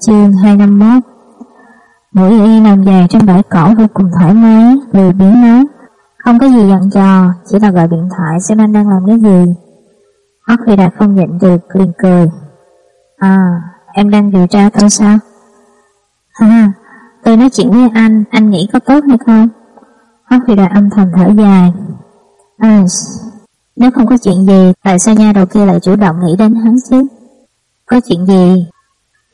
Chương 251 Mũi y nằm dài trên bãi cỏ vô cùng thoải mái, lười biếng nói Không có gì dặn trò, chỉ là gọi điện thoại xem anh đang làm cái gì Hoắc khi Đạt không nhịn được, liền cười À, em đang điều tra tôi sao? Ha, tôi nói chuyện với anh, anh nghĩ có tốt hay không? Hoắc khi Đạt âm thầm thở dài À, nếu không có chuyện gì, tại sao nha đầu kia lại chủ động nghĩ đến hắn chứ? Có chuyện gì?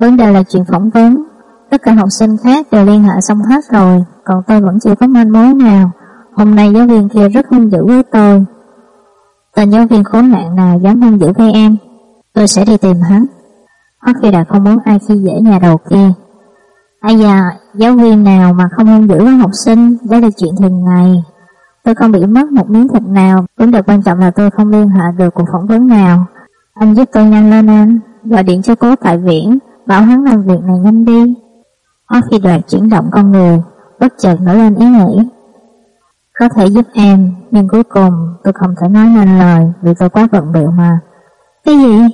Vấn đề là chuyện phỏng vấn. Tất cả học sinh khác đều liên hệ xong hết rồi, còn tôi vẫn chưa có manh mối nào. Hôm nay giáo viên kia rất hung dữ với tôi. Tên giáo viên khốn nạn nào dám hung dữ với em, tôi sẽ đi tìm hắn. hoặc khi đã không muốn ai khi dễ nhà đầu kia. Ai da, giáo viên nào mà không hung dữ với học sinh, đó là chuyện thường ngày. Tôi không bị mất một miếng thịt nào, vấn đề quan trọng là tôi không liên hệ được cuộc phỏng vấn nào. Anh giúp tôi nhanh lên anh, gọi điện cho cố tại viễn, bảo hắn làm việc này nhanh đi. Có khi đoạt chuyển động con người, bất chợt nổi lên ý nghĩ. Có thể giúp em, nhưng cuối cùng tôi không thể nói nên lời vì tôi quá bận bịu mà. Cái gì?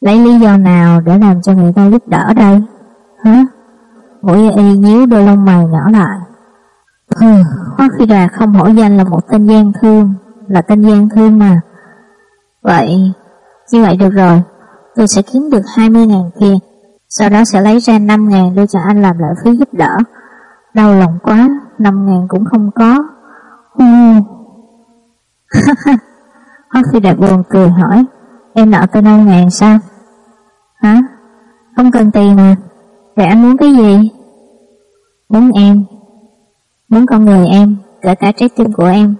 Lấy lý do nào để làm cho người ta giúp đỡ đây? Hả? Mũi y nhíu đôi lông mày nhỏ lại. Hừ, Hoa Phi không hổ danh là một tên gian thương, là tên gian thương mà. Vậy, như vậy được rồi, tôi sẽ kiếm được 20 ngàn kia, sau đó sẽ lấy ra 5 ngàn đưa cho anh làm lợi phí giúp đỡ. Đau lòng quá, 5 ngàn cũng không có. Ừ. Hoa Phi buồn cười hỏi, em nợ tôi 5 ngàn sao? Hả? Không cần tiền mà, vậy anh muốn cái gì? Muốn em Muốn con người em, kể cả trái tim của em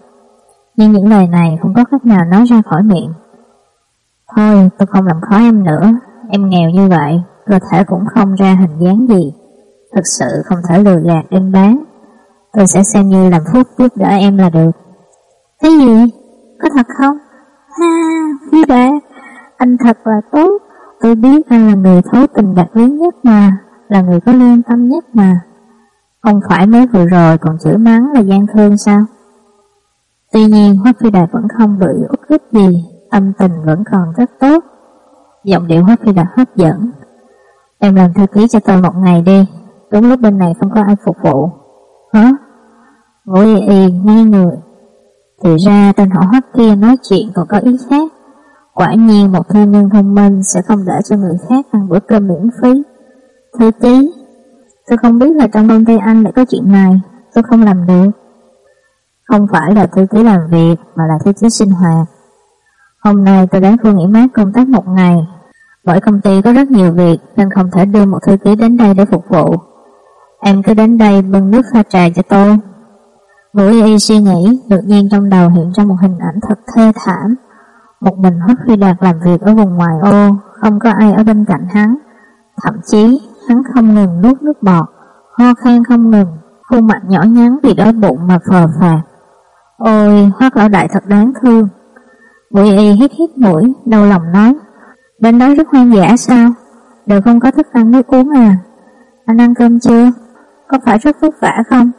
Nhưng những lời này không có cách nào nói ra khỏi miệng Thôi tôi không làm khó em nữa Em nghèo như vậy Cơ thể cũng không ra hình dáng gì Thực sự không thể lừa gạt em bán Tôi sẽ xem như làm phúc giúp đỡ em là được Cái gì? Có thật không? Ha, phi bà, Anh thật là tốt Tôi biết anh là người thấu tình đạt lý nhất mà Là người có lương tâm nhất mà không phải mới vừa rồi còn chửi mắng là gian thương sao? Tuy nhiên Hoắc Phi Đạt vẫn không bị út ức gì, âm tình vẫn còn rất tốt. Giọng điệu Hoắc Phi Đạt hấp dẫn. Em làm thư ký cho tôi một ngày đi, đúng lúc bên này không có ai phục vụ. Hả? Ngủ y y ngay người. Thì ra tên họ hắc kia nói chuyện còn có ý khác. Quả nhiên một thư nhân thông minh sẽ không để cho người khác ăn bữa cơm miễn phí. Thư ký Tôi không biết là trong công ty anh lại có chuyện này Tôi không làm được Không phải là thư ký làm việc Mà là thư ký sinh hoạt Hôm nay tôi đến khu nghỉ mát công tác một ngày bởi công ty có rất nhiều việc Nên không thể đưa một thư ký đến đây để phục vụ. Em cứ đến đây bưng nước pha trà cho tôi. Vũ y suy nghĩ Đột nhiên trong đầu hiện ra một hình ảnh thật thê thảm. Một mình Hoắc Huy Đạt làm việc ở vùng ngoài ô Không có ai ở bên cạnh hắn. Thậm chí hắn không ngừng nuốt nước bọt, ho khan không ngừng, khuôn mặt nhỏ nhắn vì đói bụng mà phờ phạt. Ôi, hoác lão đại thật đáng thương. Bụi y hít hít mũi, đau lòng nói, bên đó rất hoang dã sao? Đều không có thức ăn nước uống à? Anh ăn cơm chưa? Có phải rất vất vả không?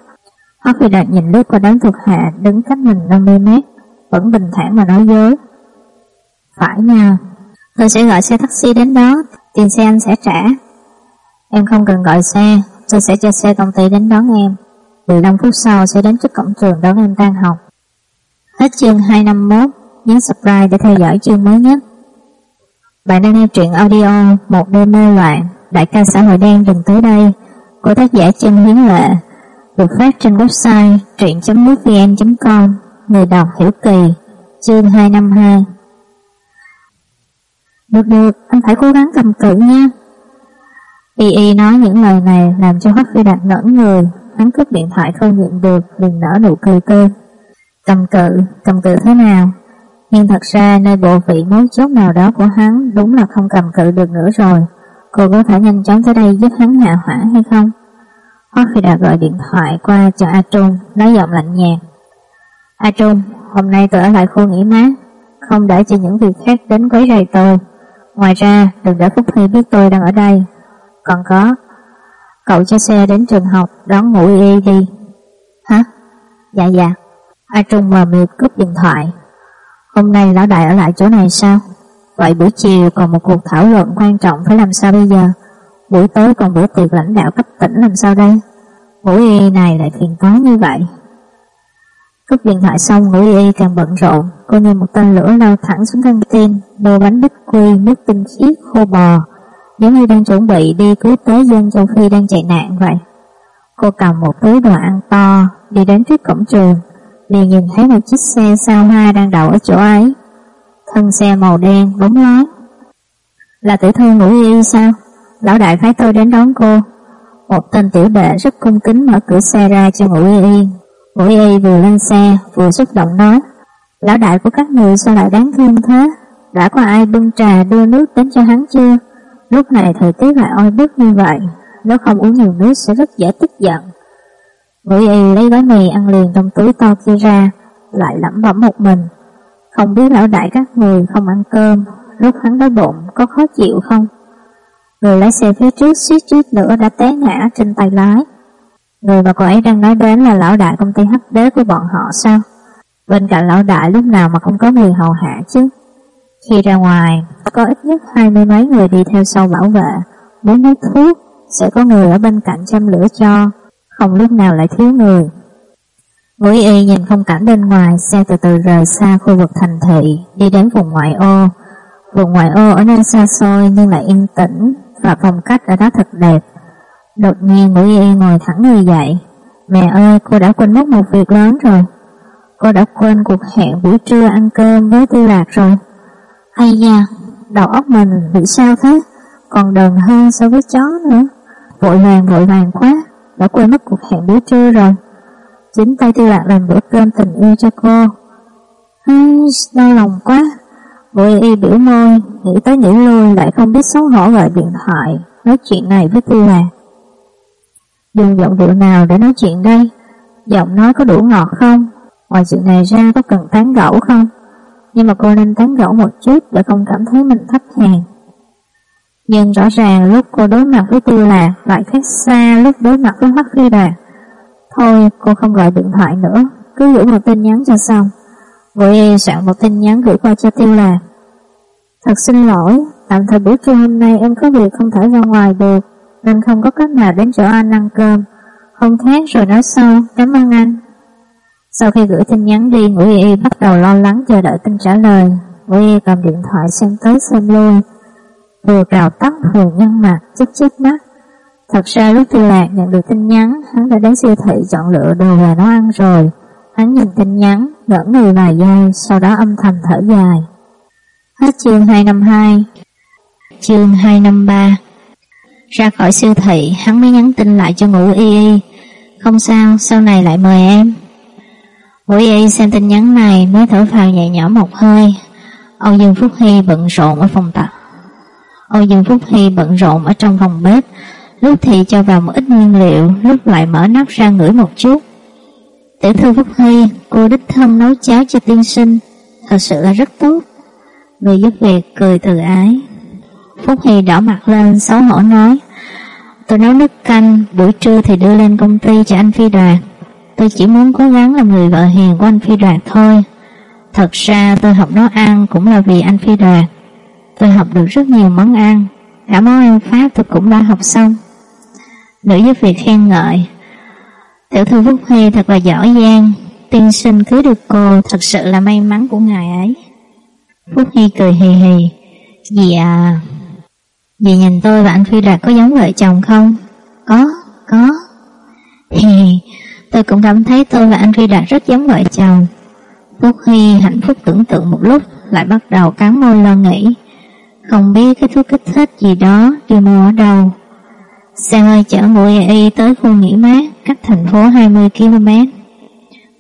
Hoa phi đạt nhìn lướt qua đám thuộc hạ đứng cách mình 50 mét, vẫn bình thản mà nói dối. Phải nha, tôi sẽ gọi xe taxi đến đó, tiền xe anh sẽ trả. Em không cần gọi xe, tôi sẽ cho xe công ty đến đón em. 15 phút sau sẽ đến trước cổng trường đón em tan học. Hết chương 251, nhấn subscribe để theo dõi chương mới nhất. Bạn đang nghe truyện audio Một đêm mê loạn, đại ca xã hội đen đừng tới đây, của tác giả Trân Hiến Lệ, được phát trên website truyện.mútvn.com, người đọc Hiểu Kỳ, chương 252. Được được, anh phải cố gắng cầm cự nha. Y Y nói những lời này làm cho hắc Phi Đạt ngẩn người, hắn cướp điện thoại không nhịn được, liền nở nụ cười tươi. Cầm cự, cầm cự thế nào? Nhưng thật ra nơi bộ vị mối chốt nào đó của hắn đúng là không cầm cự được nữa rồi. Cô có thể nhanh chóng tới đây giúp hắn hạ hỏa hay không? Hoắc Phi Đạt gọi điện thoại qua cho A Trung, nói giọng lạnh nhạt. A Trung, hôm nay tôi ở lại khu nghỉ mát, không để cho những việc khác đến quấy rầy tôi. Ngoài ra, đừng để Phúc Huy biết tôi đang ở đây, còn có Cậu cho xe đến trường học Đón ngủ y đi Hả? Dạ dạ A Trung mờ mịt cúp điện thoại Hôm nay lão đại ở lại chỗ này sao? Vậy buổi chiều còn một cuộc thảo luận quan trọng phải làm sao bây giờ? Buổi tối còn bữa tiệc lãnh đạo cấp tỉnh làm sao đây? Ngũ y này lại phiền toái như vậy. Cúp điện thoại xong, ngũ y càng bận rộn. Cô như một tên lửa lao thẳng xuống căn tin, mua bánh bích quy, nước tinh khiết, khô bò, giống như đang chuẩn bị đi cứu tế dân châu Phi đang chạy nạn vậy. Cô cầm một túi đồ ăn to, đi đến trước cổng trường, liền nhìn thấy một chiếc xe sao hoa đang đậu ở chỗ ấy. Thân xe màu đen, bóng lói. Là tiểu thư ngũ y sao? Lão đại phái tôi đến đón cô. Một tên tiểu đệ rất cung kính mở cửa xe ra cho ngũ y. Ngũ y vừa lên xe, vừa xúc động nói. Lão đại của các người sao lại đáng thương thế? Đã có ai bưng trà đưa nước đến cho hắn chưa? Lúc này thời tiết lại oi bức như vậy, nếu không uống nhiều nước sẽ rất dễ tức giận. Ngũ y lấy gói mì ăn liền trong túi to kia ra, lại lẩm bẩm một mình. Không biết lão đại các người không ăn cơm, lúc hắn đói bụng có khó chịu không? Người lái xe phía trước suýt chút nữa đã té ngã trên tay lái. Người mà cô ấy đang nói đến là lão đại công ty HD của bọn họ sao? Bên cạnh lão đại lúc nào mà không có người hầu hạ chứ? Khi ra ngoài, có ít nhất hai mươi mấy người đi theo sau bảo vệ. Muốn hút thuốc, sẽ có người ở bên cạnh chăm lửa cho, không lúc nào lại thiếu người. Ngũi y nhìn không cảnh bên ngoài, xe từ từ rời xa khu vực thành thị, đi đến vùng ngoại ô. Vùng ngoại ô ở nơi xa xôi nhưng lại yên tĩnh, và phong cách ở đó thật đẹp. Đột nhiên Ngũ Y ngồi thẳng người dậy. Mẹ ơi, cô đã quên mất một việc lớn rồi. Cô đã quên cuộc hẹn buổi trưa ăn cơm với Tư Lạc rồi. Hay da đầu óc mình bị sao thế? Còn đờn hơn so với chó nữa. Vội vàng vội vàng quá, đã quên mất cuộc hẹn buổi trưa rồi. Chính tay Tiêu Lạc làm bữa cơm tình yêu cho cô. Hay, đau lòng quá. Bội y biểu môi, nghĩ tới nghĩ lui lại không biết xấu hổ gọi điện thoại, nói chuyện này với Tiêu Lạc. À. Dùng giọng điệu nào để nói chuyện đây? Giọng nói có đủ ngọt không? Ngoài chuyện này ra có cần tán gẫu không? Nhưng mà cô nên tán gẫu một chút để không cảm thấy mình thấp hèn. Nhưng rõ ràng lúc cô đối mặt với Tiêu Lạc lại khác xa lúc đối mặt với Hoắc Phi Đà. Thôi cô không gọi điện thoại nữa, cứ gửi một tin nhắn cho xong. Vội soạn một tin nhắn gửi qua cho Tiêu Lạc. Thật xin lỗi, tạm thời buổi trưa hôm nay em có việc không thể ra ngoài được, nên không có cách nào đến chỗ anh ăn cơm. Không khác rồi nói sau, cảm ơn anh. Sau khi gửi tin nhắn đi, Ngụy Y bắt đầu lo lắng chờ đợi tin trả lời. Ngụy Y cầm điện thoại xem tới xem lui, vừa cào tóc vừa nhăn mặt, chích chích mắt. Thật ra lúc Tư Lạc nhận được tin nhắn, hắn đã đến siêu thị chọn lựa đồ về nấu ăn rồi. Hắn nhìn tin nhắn, ngẩn người vài giây, sau đó âm thầm thở dài. Hết chương 252 Chương 253 Ra khỏi siêu thị, hắn mới nhắn tin lại cho ngũ y y. Không sao, sau này lại mời em. Ngũ y y xem tin nhắn này mới thở phào nhẹ nhõm một hơi. Âu Dương Phúc Hy bận rộn ở phòng tập. Âu Dương Phúc Hy bận rộn ở trong phòng bếp, lúc thì cho vào một ít nguyên liệu, lúc lại mở nắp ra ngửi một chút. Tiểu thư Phúc Hy, cô đích thân nấu cháo cho tiên sinh, thật sự là rất tốt. Người giúp việc cười từ ái. Phúc Hy đỏ mặt lên, xấu hổ nói, tôi nấu nước canh, buổi trưa thì đưa lên công ty cho anh Phi Đoạt. Tôi chỉ muốn cố gắng làm người vợ hiền của anh Phi Đoạt thôi. Thật ra tôi học nấu ăn cũng là vì anh Phi Đoạt. Tôi học được rất nhiều món ăn, cả món ăn Pháp tôi cũng đã học xong. Nữ giúp việc khen ngợi, Tiểu thư Phúc Huy thật là giỏi giang, tiên sinh cưới được cô thật sự là may mắn của ngài ấy. Phúc Huy cười hì hì, dì à, dì nhìn tôi và anh Phi Đạt có giống vợ chồng không? Có, có. Hì, tôi cũng cảm thấy tôi và anh Phi Đạt rất giống vợ chồng. Phúc Huy hạnh phúc tưởng tượng một lúc, lại bắt đầu cắn môi lo nghĩ. Không biết cái thuốc kích thích gì đó đi mua ở đâu. Xe hơi chở mũi y tới khu nghỉ mát, cách thành phố 20 km.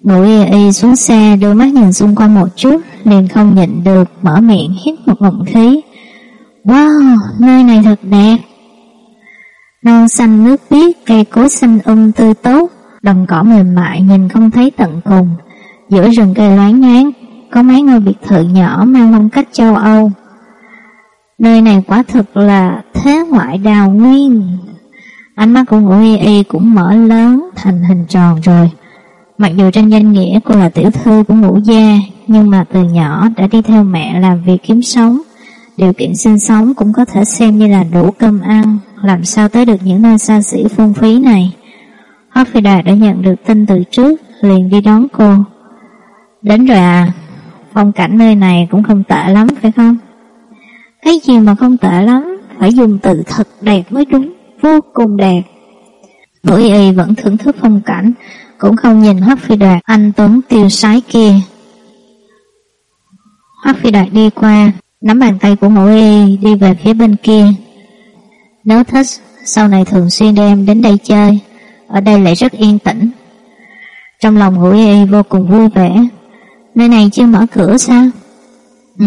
Mũi y xuống xe, đôi mắt nhìn xung quanh một chút, liền không nhịn được, mở miệng hít một ngụm khí. Wow, nơi này thật đẹp. Non xanh nước biếc, cây cối xanh um tươi tốt, đồng cỏ mềm mại nhìn không thấy tận cùng. Giữa rừng cây loáng nhoáng, có mấy ngôi biệt thự nhỏ mang phong cách châu Âu. Nơi này quả thực là thế ngoại đào nguyên. Ánh mắt của Ngũ Y Y cũng mở lớn thành hình tròn rồi. Mặc dù trên danh nghĩa cô là tiểu thư của ngũ gia, nhưng mà từ nhỏ đã đi theo mẹ làm việc kiếm sống. Điều kiện sinh sống cũng có thể xem như là đủ cơm ăn, làm sao tới được những nơi xa xỉ phung phí này. Hoác Phi Đà đã nhận được tin từ trước, liền đi đón cô. Đến rồi à, phong cảnh nơi này cũng không tệ lắm phải không? Cái gì mà không tệ lắm, phải dùng từ thật đẹp mới đúng, vô cùng đẹp. Vũ y vẫn thưởng thức phong cảnh, cũng không nhìn Hoắc Phi Đạt anh Tuấn tiêu sái kia. Hoắc Phi Đạt đi qua, nắm bàn tay của Ngũ Y đi về phía bên kia. Nếu thích, sau này thường xuyên đem đến đây chơi, ở đây lại rất yên tĩnh. Trong lòng Ngũ Y vô cùng vui vẻ, nơi này chưa mở cửa sao? Ừ,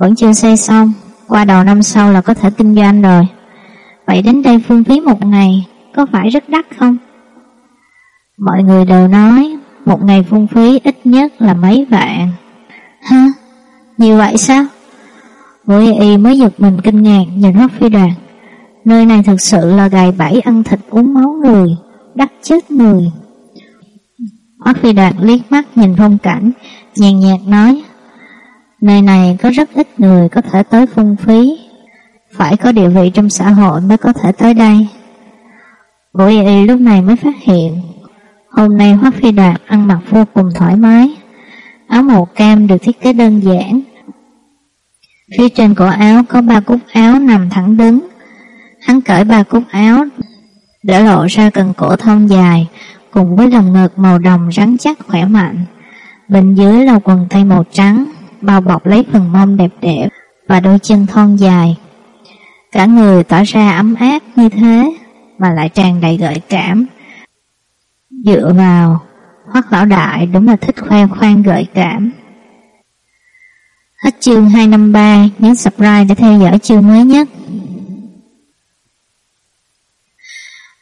vẫn chưa xây xong, qua đầu năm sau là có thể kinh doanh rồi. Vậy đến đây phương phí một ngày, có phải rất đắt không? Mọi người đều nói, một ngày phung phí ít nhất là mấy vạn. Ha? Nhiều vậy sao? Ngụy y mới giật mình kinh ngạc nhìn Hoắc Phi Đoàn. Nơi này thực sự là gài bẫy ăn thịt uống máu người, đắt chết người. Hoắc Phi đoàn liếc mắt nhìn phong cảnh, nhàn nhạt nói, Nơi này có rất ít người có thể tới phung phí, phải có địa vị trong xã hội mới có thể tới đây. Vũ y lúc này mới phát hiện, hôm nay Hoắc Phi Đạt ăn mặc vô cùng thoải mái, áo màu cam được thiết kế đơn giản, Phía trên cổ áo có ba cúc áo nằm thẳng đứng. Hắn cởi ba cúc áo để lộ ra cần cổ thon dài cùng với lồng ngực màu đồng rắn chắc khỏe mạnh. Bên dưới là quần tây màu trắng bao bọc lấy phần mông đẹp đẽ và đôi chân thon dài. Cả người tỏ ra ấm áp như thế mà lại tràn đầy gợi cảm. Dựa vào, hoắc lão đại đúng là thích khoe khoang gợi cảm. Hết chương 253, nhấn subscribe để theo dõi chương mới nhất.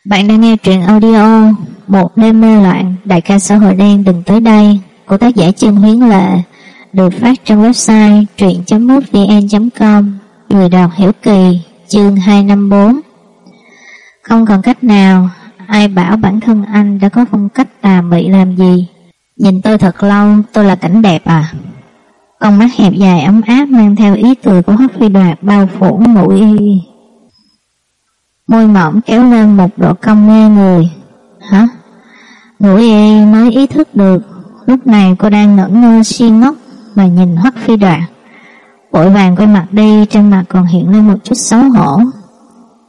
Bạn đang nghe truyện audio Một đêm mê loạn, đại ca xã hội đen đừng tới đây của tác giả Trương Huyến Lệ được phát trên website truyện.mútvn.com Người đọc hiểu kỳ chương 254 Không còn cách nào Ai bảo bản thân anh đã có phong cách tà mị làm gì Nhìn tôi thật lâu tôi là cảnh đẹp à con mắt hẹp dài ấm áp mang theo ý cười của Hoắc Phi Đoạt bao phủ mũi y. Môi mỏng kéo lên một độ cong mê người. Hả? Mũi y mới ý thức được, lúc này cô đang ngẩn ngơ si ngốc mà nhìn Hoắc Phi Đoạn. Vội vàng quay mặt đi, trên mặt còn hiện lên một chút xấu hổ.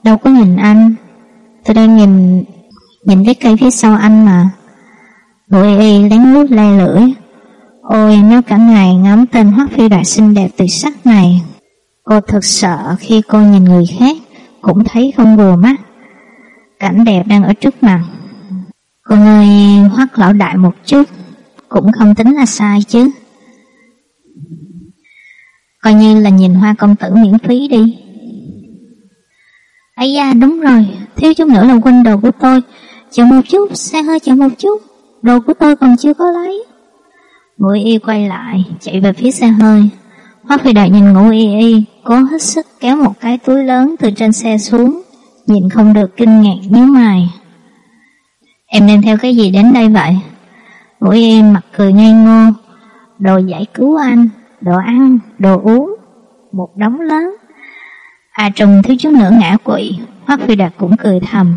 Đâu có nhìn anh, tôi đang nhìn nhìn cái cây phía sau anh mà. Mũi y lén lút le lưỡi, Ôi nếu cả ngày ngắm tên hoắc phi Đoạn xinh đẹp tuyệt sắc này Cô thật sợ khi cô nhìn người khác Cũng thấy không vừa mắt Cảnh đẹp đang ở trước mặt Cô ơi hoắc lão đại một chút Cũng không tính là sai chứ Coi như là nhìn hoa công tử miễn phí đi. Ây da đúng rồi. Thiếu chút nữa là quên đồ của tôi. Chờ một chút, xe hơi chờ một chút. Đồ của tôi còn chưa có lấy. Ngũ y quay lại, chạy về phía xe hơi. Hoa phi đại nhìn ngũ y y, cố hết sức kéo một cái túi lớn từ trên xe xuống, nhìn không được kinh ngạc nhíu mày. Em đem theo cái gì đến đây vậy? Ngũ y mặt cười ngây ngô, đồ giải cứu anh, đồ ăn, đồ uống, một đống lớn. À trùng thiếu chút nữa ngã quỵ, Hoắc phi đạt cũng cười thầm.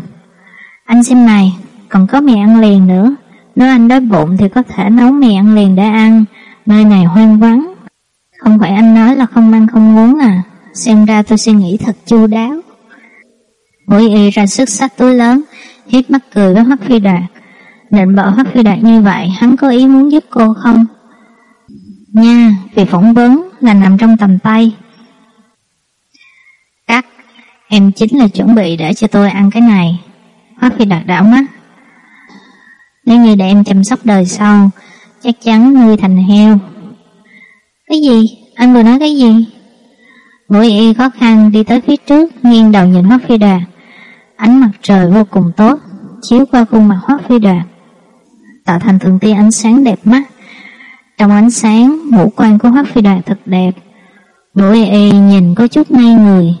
Anh xem này, còn có mì ăn liền nữa. Nếu anh đói bụng thì có thể nấu mì ăn liền để ăn, nơi này hoang vắng. Không phải anh nói là không ăn không uống à, xem ra tôi suy nghĩ thật chu đáo. Mũi y ra sức sách túi lớn, hiếp mắt cười với Hoắc Phi Đạt. Định bợ Hoắc Phi Đạt như vậy, hắn có ý muốn giúp cô không? Nha, vì phỏng vấn là nằm trong tầm tay. Cắt, em chính là chuẩn bị để cho tôi ăn cái này. hoa Phi đặt đảo mắt, nếu như để em chăm sóc đời sau Chắc chắn nuôi thành heo Cái gì? Anh vừa nói cái gì? Ngũ y khó khăn đi tới phía trước Nghiêng đầu nhìn Hoác Phi Đà Ánh mặt trời vô cùng tốt Chiếu qua khuôn mặt Hoác Phi Đà Tạo thành từng tia ánh sáng đẹp mắt trong ánh sáng Ngũ quan của hoắc Phi Đà thật đẹp Ngũ y nhìn có chút ngây người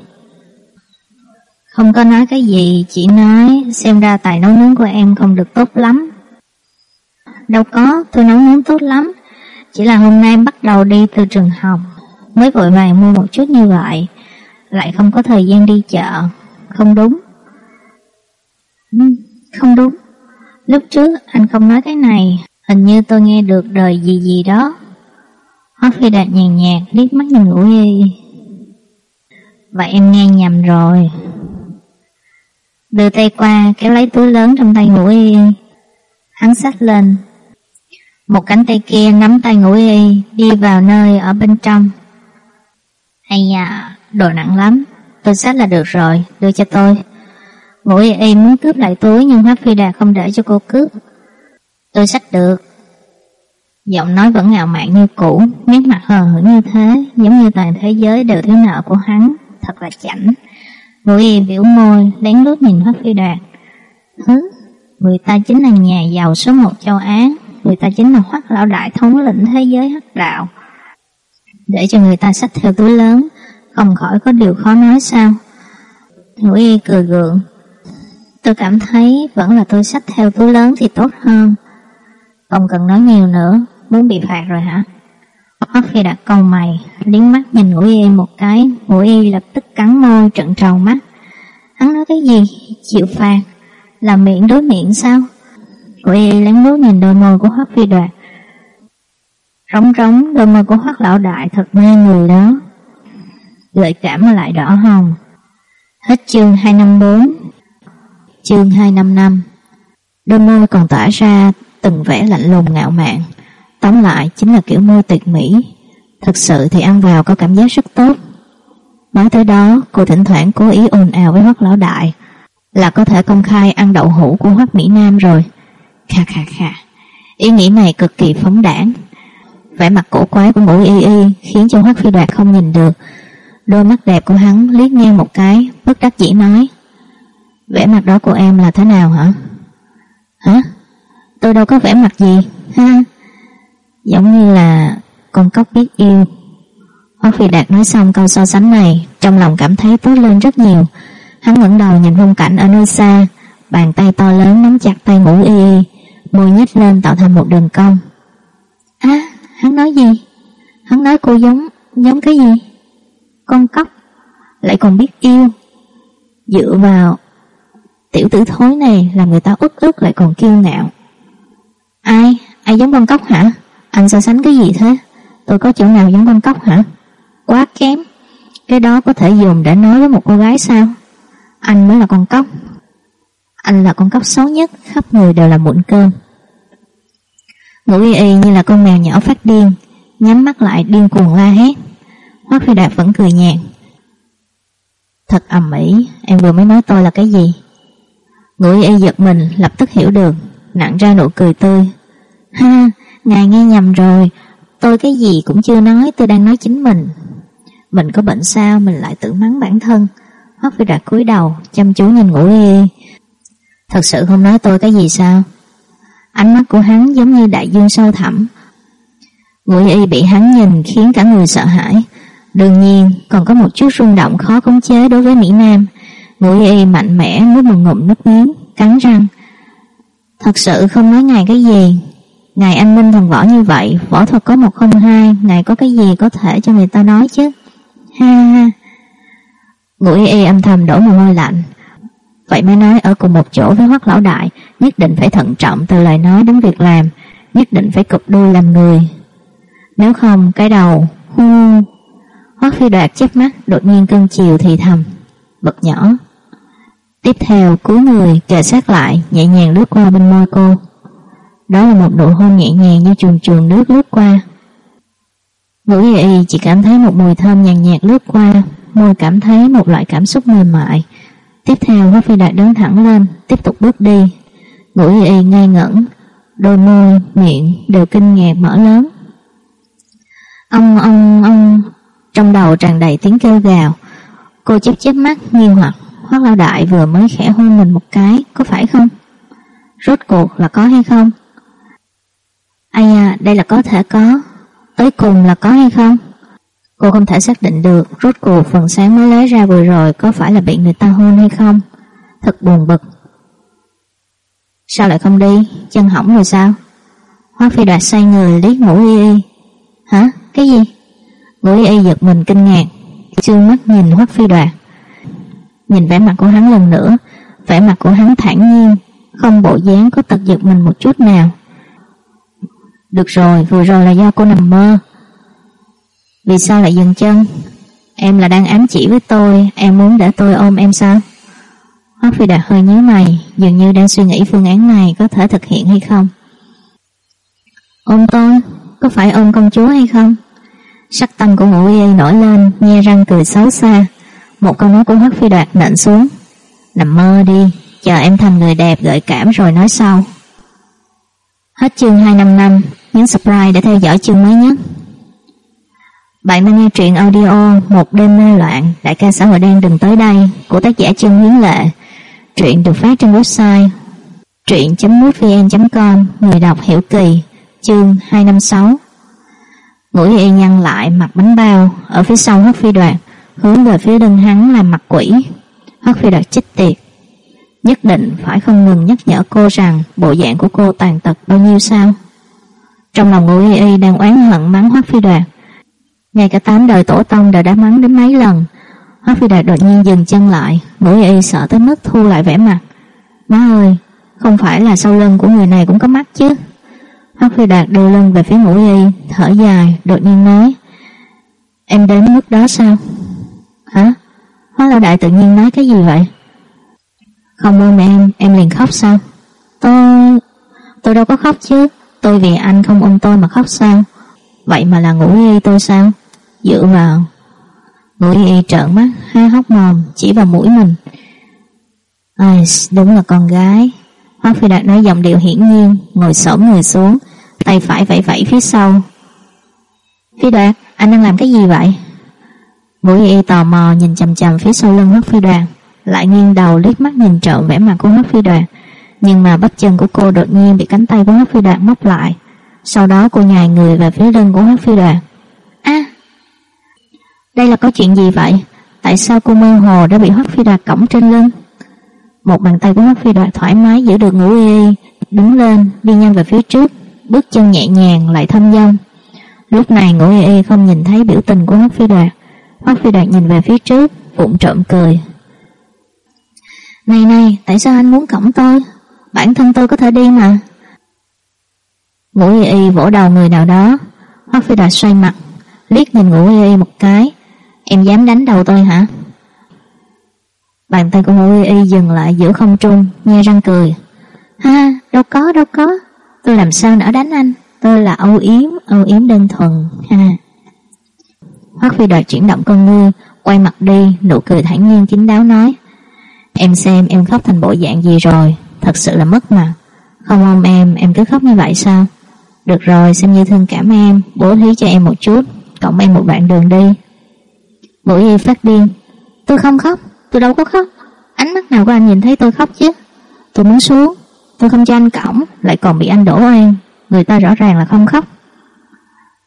Không có nói cái gì Chỉ nói xem ra tài nấu nướng của em không được tốt lắm Đâu có, tôi nấu nướng tốt lắm. Chỉ là hôm nay bắt đầu đi từ trường học, mới vội vàng mua một chút như vậy. Lại không có thời gian đi chợ, không đúng. Ừ, không đúng. Lúc trước anh không nói cái này, hình như tôi nghe được đời gì gì đó. Hoác Phi Đạt nhàn nhạt liếc mắt nhìn Ngũ Y. Vậy em nghe nhầm rồi. Đưa tay qua kéo lấy túi lớn trong tay Ngũ Y. Hắn xách lên. Một cánh tay kia nắm tay Ngũ Y đi vào nơi ở bên trong. Hay à, đồ nặng lắm. Tôi xách là được rồi, đưa cho tôi. Ngũ Y Y muốn cướp lại túi nhưng Hoác Phi Đạt không để cho cô cướp. Tôi sách được. Giọng nói vẫn ngạo mạn như cũ, nét mặt hờ hững như thế, giống như toàn thế giới đều thiếu nợ của hắn, thật là chảnh. Vũ Y biểu môi, lén lút nhìn Hoác Phi Đạt. Hứ, người ta chính là nhà giàu số một châu Á, người ta chính là Hoắc Lão Đại thống lĩnh thế giới hắc đạo. Để cho người ta sách theo túi lớn, không khỏi có điều khó nói sao. Vũ Y cười gượng, Tôi cảm thấy vẫn là tôi sách theo túi lớn thì tốt hơn. Không cần nói nhiều nữa, muốn bị phạt rồi hả? Hoắc Phi đặt câu mày, liếc mắt nhìn Ngũ Y một cái, Ngũ Y lập tức cắn môi trận trầu mắt. Hắn nói cái gì? Chịu phạt? Là miệng đối miệng sao? Ngũ Y lén lút nhìn đôi môi của Hoắc Phi đoạt. Rống rống, đôi môi của Hoắc Lão Đại thật mê người đó. Gợi cảm lại đỏ hồng. Hết chương 254 Chương 255 Đôi môi còn tỏa ra từng vẻ lạnh lùng ngạo mạn. Tóm lại, chính là kiểu môi tuyệt mỹ. Thật sự thì ăn vào có cảm giác rất tốt. Nói tới đó, Cô thỉnh thoảng cố ý ồn ào với Hoắc Lão Đại, Là có thể công khai ăn đậu hũ của Hoắc Mỹ Nam rồi. Khà khà khà Ý nghĩ này cực kỳ phóng đảng Vẻ mặt cổ quái của ngũ y y Khiến cho Hoắc Phi Đoạt không nhìn được. Đôi mắt đẹp của hắn liếc ngang một cái, Bất đắc dĩ nói, Vẻ mặt đó của em là thế nào hả? Hả? Tôi đâu có vẻ mặt gì, ha? Giống như là con cóc biết yêu. Hoác Phi Đạt nói xong câu so sánh này, Trong lòng cảm thấy tốt lên rất nhiều. Hắn ngẩng đầu nhìn khung cảnh ở nơi xa, Bàn tay to lớn nắm chặt tay ngũ y y, Môi nhếch lên tạo thành một đường cong. À hắn nói gì? Hắn nói cô giống Giống cái gì? Con cóc Lại còn biết yêu. Dựa vào Tiểu tử thối này làm người ta ức ức lại còn kiêu ngạo. Ai? Ai giống con cóc hả? Anh so sánh cái gì thế? Tôi có chỗ nào giống con cóc hả? Quá kém Cái đó có thể dùng để nói với một cô gái sao? Anh mới là con cóc Anh là con cóc xấu nhất, Khắp người đều là mụn cơm Ngủ y y như là con mèo nhỏ phát điên, Nhắm mắt lại điên cuồng la hét Hoác Phi Đạt vẫn cười nhạt Thật ầm ĩ, Em vừa mới nói tôi là cái gì Ngụy y giật mình, lập tức hiểu được Nặng ra nụ cười tươi. Ha, ngài nghe nhầm rồi. Tôi cái gì cũng chưa nói Tôi đang nói chính mình. Mình có bệnh sao mình lại tự mắng bản thân. Hoắc Phi Đạt cúi đầu Chăm chú nhìn Ngũ Y. Thật sự không nói tôi cái gì sao? Ánh mắt của hắn giống như đại dương sâu thẳm. Ngũ Y bị hắn nhìn Khiến cả người sợ hãi. Đương nhiên còn có một chút rung động khó khống chế đối với Mỹ Nam. Ngũ y mạnh mẽ nuốt một ngụm nước miếng Cắn răng. Thật sự không nói ngài cái gì. Ngài anh minh thần võ như vậy, Võ thuật có một không hai, Ngài có cái gì có thể cho người ta nói chứ? Ha ha. Ngũ y y âm thầm đổ mồ hôi lạnh. Vậy mới nói ở cùng một chỗ với hoắc lão đại, Nhất định phải thận trọng từ lời nói đến việc làm, Nhất định phải cục đuôi làm người. Nếu không, cái đầu hu Hoắc phi đoạt chớp mắt, Đột nhiên cưng chiều thì thầm Bật nhỏ Tiếp theo cúi người kề sát lại Nhẹ nhàng lướt qua bên môi cô. Đó là một nụ hôn nhẹ nhàng Như chuồn chuồn nước lướt qua. Ngữ y chỉ cảm thấy một mùi thơm nhàn nhạt lướt qua Môi cảm thấy một loại cảm xúc mềm mại. Tiếp theo Hoa Phi Đạt đứng thẳng lên Tiếp tục bước đi. Ngữ y y ngay ngẩn Đôi môi, miệng đều kinh ngạc mở lớn. Ông, ông, ông Trong đầu tràn đầy tiếng kêu gào. Cô chớp chớp mắt nghi hoặc. Hoác Lao Đại vừa mới khẽ hôn mình một cái Có phải không? Rốt cuộc là có hay không? Ai à, đây là có thể có Tới cùng là có hay không? Cô không thể xác định được Rốt cuộc phần sáng mới lấy ra vừa rồi Có phải là bị người ta hôn hay không? Thật buồn bực Sao lại không đi? Chân hỏng rồi sao? Hoác phi đoạt xoay người liếc ngủ y y Hả? Cái gì? Ngủ y y giật mình kinh ngạc Chương mắt nhìn Hoắc phi đoạt Nhìn vẻ mặt của hắn lần nữa, vẻ mặt của hắn thản nhiên, không bộ dáng có tật giật mình một chút nào. Được rồi, vừa rồi là do cô nằm mơ. Vì sao lại dừng chân? Em là đang ám chỉ với tôi, em muốn để tôi ôm em sao? Hoác Phi Đạt hơi nhíu mày, dường như đang suy nghĩ phương án này có thể thực hiện hay không. Ôm tôi, có phải ôm công chúa hay không? Sắc tâm của ngũ y nổi lên, nghe răng cười xấu xa. Một câu nói của Hoác Phi Đoạt nện xuống. Nằm mơ đi, chờ em thành người đẹp gợi cảm rồi nói sau. Hết chương 255, nhấn subscribe để theo dõi chương mới nhất. Bạn đang nghe truyện audio Một đêm mê loạn, đại ca xã hội đen đừng tới đây của tác giả Trương Hiến Lệ. Truyện được phát trên website truyện.mútvn.com Người đọc hiểu kỳ Chương 256 Ngũ y nhăn lại mặt bánh bao Ở phía sau hất Phi đoạn Hướng về phía lưng hắn làm mặt quỷ. Hoắc Phi đạt chích tiệt. Nhất định phải không ngừng nhắc nhở cô rằng Bộ dạng của cô tàn tật bao nhiêu sao? Trong lòng ngũ y y đang oán hận mắng Hoắc Phi đạt, Ngay cả tám đời tổ tông đều đã mắng đến mấy lần. Hoắc Phi Đạt đột nhiên dừng chân lại. Ngũ y y sợ tới mức thu lại vẻ mặt. Má ơi Không phải là sau lưng của người này cũng có mắt chứ? Hoắc Phi Đạt đưa lưng về phía ngũ y Thở dài đột nhiên nói. Em đến mức đó sao? Hả? Hóa lão đại tự nhiên nói cái gì vậy? Không ôm em Em liền khóc sao? Tôi Tôi đâu có khóc chứ. Tôi vì anh không ôm tôi mà khóc sao? Vậy mà là ngủ y tôi sao? Dựa vào Ngủ y trợn mắt há hốc mồm Chỉ vào mũi mình. Ai, đúng là con gái. Hoác Phi Đạt nói giọng điệu hiển nhiên Ngồi xổm người xuống Tay phải vẫy vẫy phía sau. Phi Đạt anh đang làm cái gì vậy? Ngũ y tò mò nhìn chầm chầm phía sau lưng Hoác Phi Đoàn Lại nghiêng đầu liếc mắt nhìn trộm vẻ mặt của Hoác Phi Đoàn Nhưng mà bắp chân của cô đột nhiên bị cánh tay của Hoác Phi Đoàn móc lại. Sau đó cô nhài người về phía lưng của Hoác Phi Đoàn À Đây là có chuyện gì vậy? Tại sao cô mơ hồ đã bị Hoác Phi Đoạt cổng trên lưng? Một bàn tay của Hoác Phi Đoạt thoải mái giữ được ngũ y Đứng lên đi nhanh về phía trước Bước chân nhẹ nhàng lại thâm dông Lúc này ngũ y không nhìn thấy biểu tình của Hoác Phi Đoạt Hoác Phi Đoạt nhìn về phía trước Bụng trộm cười. Này này tại sao anh muốn cổng tôi? Bản thân tôi có thể đi mà. Ngũ y y vỗ đầu người nào đó. Hoác Phi Đoạt xoay mặt Liếc nhìn ngũ y y một cái. Em dám đánh đầu tôi hả? Bàn tay của ngũ y y dừng lại giữa không trung Nghe răng cười. Ha đâu có đâu có. Tôi làm sao nỡ đánh anh? Tôi là âu yếm Âu yếm đơn thuần. Ha Hoắc phi đoạt chuyển động con ngươi, Quay mặt đi, Nụ cười thản nhiên chính đáo nói, Em xem em khóc thành bộ dạng gì rồi, Thật sự là mất mà Không ôm em em cứ khóc như vậy sao? Được rồi, xem như thương cảm em, Bố thí cho em một chút Cộng em một đoạn đường đi. Vũ y phát điên, Tôi không khóc, Tôi đâu có khóc. Ánh mắt nào của anh nhìn thấy tôi khóc chứ? Tôi muốn xuống, Tôi không cho anh cổng, Lại còn bị anh đổ oan. Người ta rõ ràng là không khóc.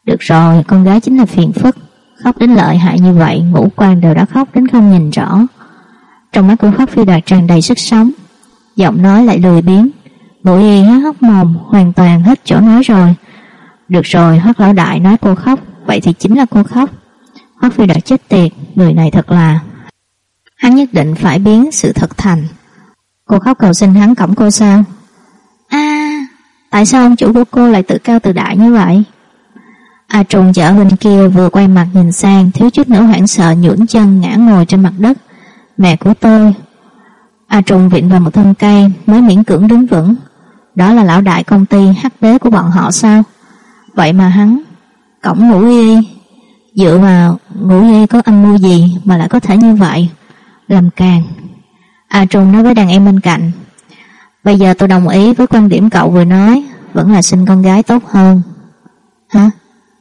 Được rồi, con gái chính là phiền phức. Khóc đến lợi hại như vậy, Ngũ quan đều đã khóc đến không nhìn rõ. Trong mắt của Hoắc Phi Đạt tràn đầy sức sống. Giọng nói lại lười biếng. Ngũ y há hốc mồm, Hoàn toàn hết chỗ nói rồi. Được rồi, Hoắc Lão Đại nói cô khóc. Vậy thì chính là cô khóc. Hoắc Phi Đạt chết tiệt, Người này thật là Hắn nhất định phải biến sự thật thành. Cô khóc cầu xin hắn cổng cô sao? À Tại sao ông chủ của cô lại tự cao tự đại như vậy? A Trùng chở bên kia vừa quay mặt nhìn sang, Thiếu chút nữa hoảng sợ nhũn chân ngã ngồi trên mặt đất. Mẹ của tôi. A Trùng vịn vào một thân cây, Mới miễn cưỡng đứng vững. Đó là lão đại công ty hắc đế của bọn họ sao? Vậy mà hắn, Cổng ngủ y. Dựa vào ngủ y có âm mưu gì Mà lại có thể như vậy? Làm càng. A Trùng nói với đàn em bên cạnh. Bây giờ tôi đồng ý với quan điểm cậu vừa nói, Vẫn là sinh con gái tốt hơn. Hả?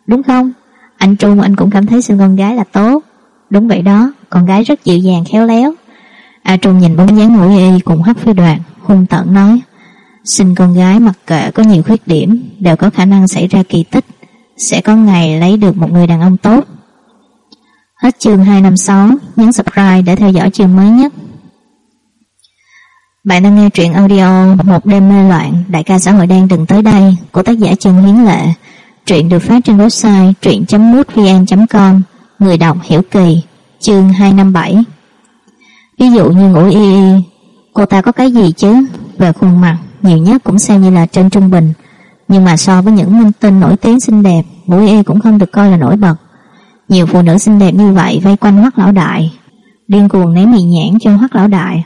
Đúng không? Anh Trung, anh cũng cảm thấy sinh con gái là tốt. Đúng vậy đó, Con gái rất dịu dàng, khéo léo. A Trung nhìn bóng dáng mũi y cùng hắc phi đoàn, Hung tận nói Sinh con gái mặc kệ, có nhiều khuyết điểm, Đều có khả năng xảy ra kỳ tích. Sẽ có ngày lấy được một người đàn ông tốt. Hết chương 256 Nhấn subscribe để theo dõi chương mới nhất. Bạn đang nghe truyện audio Một đêm mê loạn, Đại ca xã hội đen đừng tới đây, Của tác giả Trần Hiến Lệ. Truyện được phát trên website truyện.mútvn.com Người đọc hiểu kỳ Chương 257 Ví dụ như ngủ y y, cô ta có cái gì chứ? Về khuôn mặt, nhiều nhất cũng xem như là trên trung bình. Nhưng mà so với những minh tinh nổi tiếng xinh đẹp, ngủ y y cũng không được coi là nổi bật. Nhiều phụ nữ xinh đẹp như vậy vây quanh hoắc lão đại, điên cuồng ném mì nhãn cho hoắc lão đại.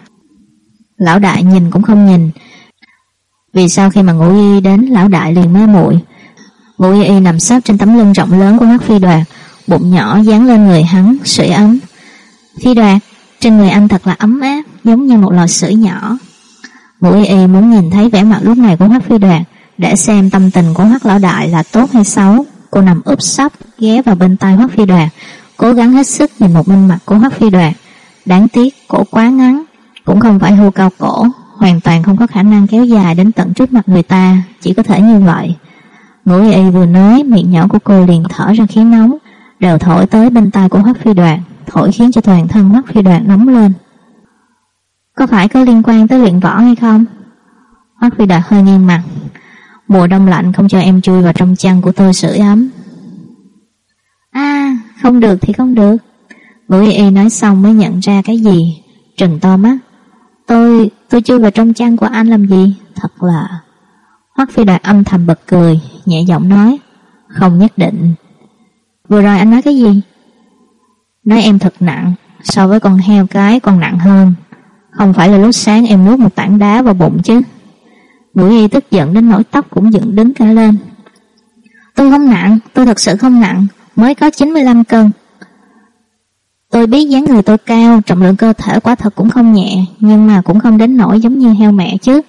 Lão đại nhìn cũng không nhìn. Vì sao khi mà ngủ y đến, lão đại liền mê muội Ngũ y y nằm sấp trên tấm lưng rộng lớn của hoắc phi đoạt, bụng nhỏ dán lên người hắn, sưởi ấm. Phi đoạt, trên người anh thật là ấm áp, giống như một lò sưởi nhỏ. Ngũ y y muốn nhìn thấy vẻ mặt lúc này của hoắc phi đoạt, để xem tâm tình của hoắc lão đại là tốt hay xấu. Cô nằm úp sấp, ghé vào bên tai hoắc phi đoạt, cố gắng hết sức nhìn một bên mặt của hoắc phi đoạt. Đáng tiếc, cổ quá ngắn, cũng không phải hưu cao cổ, hoàn toàn không có khả năng kéo dài đến tận trước mặt người ta, chỉ có thể như vậy. Ngũ y vừa nói, miệng nhỏ của cô liền thở ra khí nóng, đều thổi tới bên tai của Hoắc Phi Đoạn, thổi khiến cho toàn thân Hoắc Phi Đoạn nóng lên. Có phải có liên quan tới luyện võ hay không? Hoắc Phi Đoạn hơi nghiêng mặt. Mùa đông lạnh không cho em chui vào trong chăn của tôi sưởi ấm. À, không được thì không được. Ngũ y y nói xong mới nhận ra cái gì, trừng to mắt. Tôi, tôi chui vào trong chăn của anh làm gì? Thật là... Hoắc Phi Đạt âm thầm bật cười, nhẹ giọng nói, không nhất định. Vừa rồi anh nói cái gì? Nói em thật nặng, so với con heo cái còn nặng hơn. Không phải là lúc sáng em nuốt một tảng đá vào bụng chứ. Bùi y tức giận đến nỗi tóc cũng dựng đứng cả lên. Tôi không nặng, tôi thật sự không nặng, mới có 95 cân. Tôi biết dáng người tôi cao, trọng lượng cơ thể quả thật cũng không nhẹ, nhưng mà cũng không đến nỗi giống như heo mẹ chứ.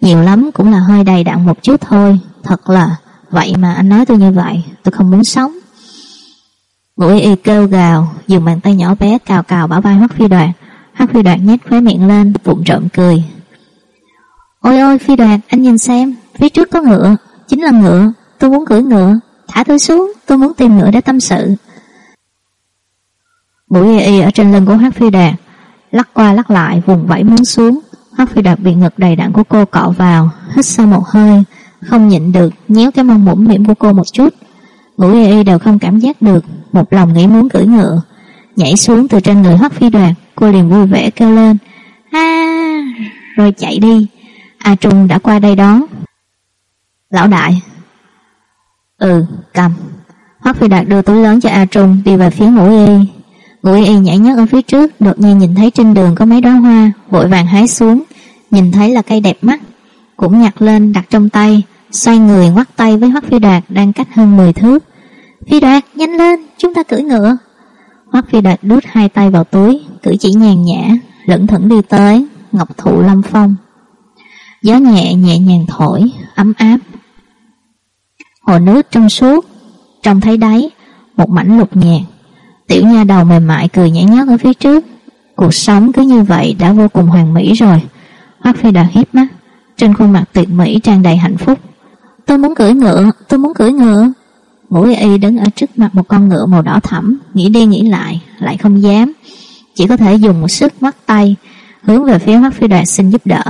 Nhiều lắm cũng là hơi đầy đặn một chút thôi. Thật là Vậy mà anh nói tôi như vậy, Tôi không muốn sống. Ngũ y kêu gào, Dùng bàn tay nhỏ bé cào cào bả vai Hoắc Phi Đoạt Hoắc Phi Đoạt nhếch khóe miệng lên Vụn trộm cười. Ôi ôi, Phi Đoạt anh nhìn xem, Phía trước có ngựa, Chính là ngựa. Tôi muốn cưỡi ngựa, Thả tôi xuống, Tôi muốn tìm ngựa để tâm sự. Ngũ y y ở trên lưng của Hoắc Phi Đoạt Lắc qua lắc lại, vùng vẫy muốn xuống. Hoắc Phi Đạt bị ngực đầy đặn của cô cọ vào, hít sâu một hơi, không nhịn được, nhéo cái mông mũm mĩm của cô một chút. Ngũ y y đều không cảm giác được, một lòng nghĩ muốn cưỡi ngựa. Nhảy xuống từ trên người Hoắc Phi Đoạt, cô liền vui vẻ kêu lên, a rồi chạy đi. A Trung đã qua đây đón. Lão đại. Ừ, cầm. Hoắc Phi Đạt đưa túi lớn cho A Trung đi về phía Ngũ y. Ngũ y nhảy nhót ở phía trước, đột nhiên nhìn thấy trên đường có mấy đóa hoa, vội vàng hái xuống, nhìn thấy là cây đẹp mắt, cũng nhặt lên đặt trong tay, xoay người ngoắt tay với Hoắc Phi Đạt đang cách hơn 10 thước. Phi Đạt, nhanh lên, chúng ta cưỡi ngựa. Hoắc Phi Đạt đút hai tay vào túi, cử chỉ nhàn nhã, lững thững đi tới, ngọc thụ lâm phong. Gió nhẹ nhẹ nhàng thổi, ấm áp. Hồ nước trong suốt, trông thấy đáy, một mảnh lục nhạt. Tiểu nha đầu mềm mại cười nhảy nhót ở phía trước. Cuộc sống cứ như vậy đã vô cùng hoàn mỹ rồi. Hoác Phi Đạt hiếp mắt, trên khuôn mặt tuyệt mỹ tràn đầy hạnh phúc. Tôi muốn cưỡi ngựa, tôi muốn cưỡi ngựa. Ngũ y y đứng ở trước mặt một con ngựa màu đỏ thẫm, nghĩ đi nghĩ lại, lại không dám. Chỉ có thể dùng một sức mắt tay, hướng về phía Hoác Phi Đạt xin giúp đỡ.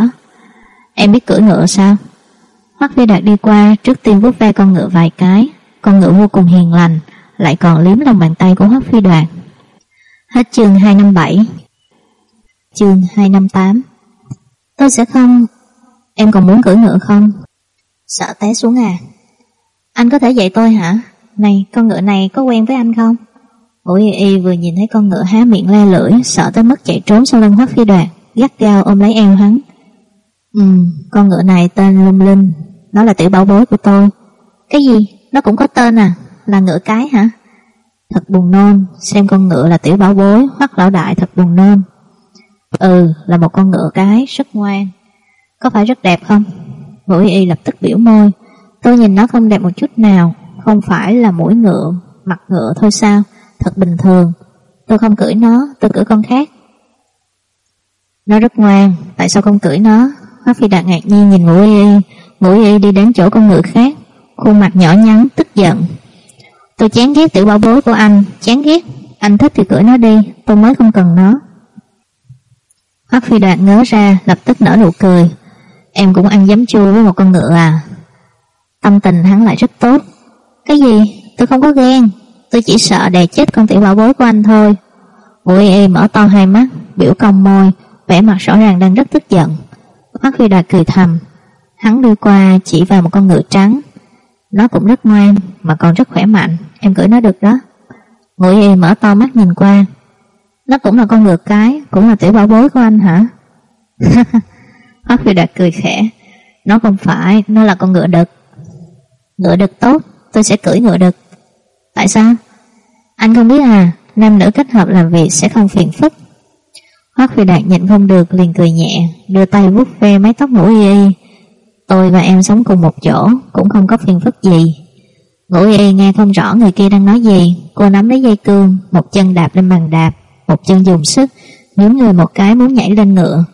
Em biết cưỡi ngựa sao? Hoác Phi Đạt đi qua, trước tiên vuốt ve con ngựa vài cái. Con ngựa vô cùng hiền lành, lại còn liếm lòng bàn tay của Hoắc Phi Đoàn Hết chương 257 Chương 258 Tôi sẽ không... Em còn muốn cưỡi ngựa không? Sợ té xuống à? Anh có thể dạy tôi hả? Này, con ngựa này có quen với anh không? Ngũ y y vừa nhìn thấy con ngựa há miệng le lưỡi, sợ tới mức chạy trốn sau lưng hoắc phi Đoàn gắt gao ôm lấy eo hắn. Ừ, con ngựa này tên Lung Linh, nó là tiểu bảo bối của tôi. Cái gì? Nó cũng có tên à? Là ngựa cái hả? Thật buồn nôn, xem con ngựa là tiểu bảo bối, mắt lão đại thật buồn nôn. Ừ, là một con ngựa cái, rất ngoan. Có phải rất đẹp không? Ngũ y y lập tức biểu môi. Tôi nhìn nó không đẹp một chút nào, không phải là mũi ngựa, mặt ngựa thôi sao, thật bình thường. Tôi không cưỡi nó, tôi cưỡi con khác. Nó rất ngoan, tại sao không cưỡi nó? Hoắc Phi Đạt ngạc nhiên nhìn Ngũ Y Y, Ngũ Y đi đến chỗ con ngựa khác, khuôn mặt nhỏ nhắn, tức giận. Tôi chán ghét tiểu bảo bối của anh, chán ghét, anh thích thì cưỡi nó đi, tôi mới không cần nó. Hoắc Phi Đạt ngớ ra, lập tức nở nụ cười. Em cũng ăn giấm chua với một con ngựa à? Tâm tình hắn lại rất tốt. Cái gì? Tôi không có ghen. Tôi chỉ sợ đè chết con tiểu bảo bối của anh thôi. Ngụy y mở to hai mắt, biểu cong môi, vẻ mặt rõ ràng đang rất tức giận. Hoắc Phi Đoạt cười thầm, hắn đưa qua chỉ vào một con ngựa trắng. Nó cũng rất ngoan, mà còn rất khỏe mạnh, em cưỡi nó được đó. Ngụy Y mở to mắt nhìn qua. Nó cũng là con ngựa cái, cũng là tiểu bảo bối của anh hả? Hoắc Phi đạt cười khẽ. Nó không phải, nó là con ngựa đực. Ngựa đực tốt, tôi sẽ cưỡi ngựa đực. Tại sao? Anh không biết à, nam nữ kết hợp làm việc sẽ không phiền phức. Hoắc Phi Đạt nhịn không được liền cười nhẹ, đưa tay vuốt ve mái tóc ngủ y y. Tôi và em sống cùng một chỗ, cũng không có phiền phức gì. Ngủ y nghe không rõ người kia đang nói gì, cô nắm lấy dây cương, một chân đạp lên bàn đạp, một chân dùng sức, nhún người một cái muốn nhảy lên ngựa.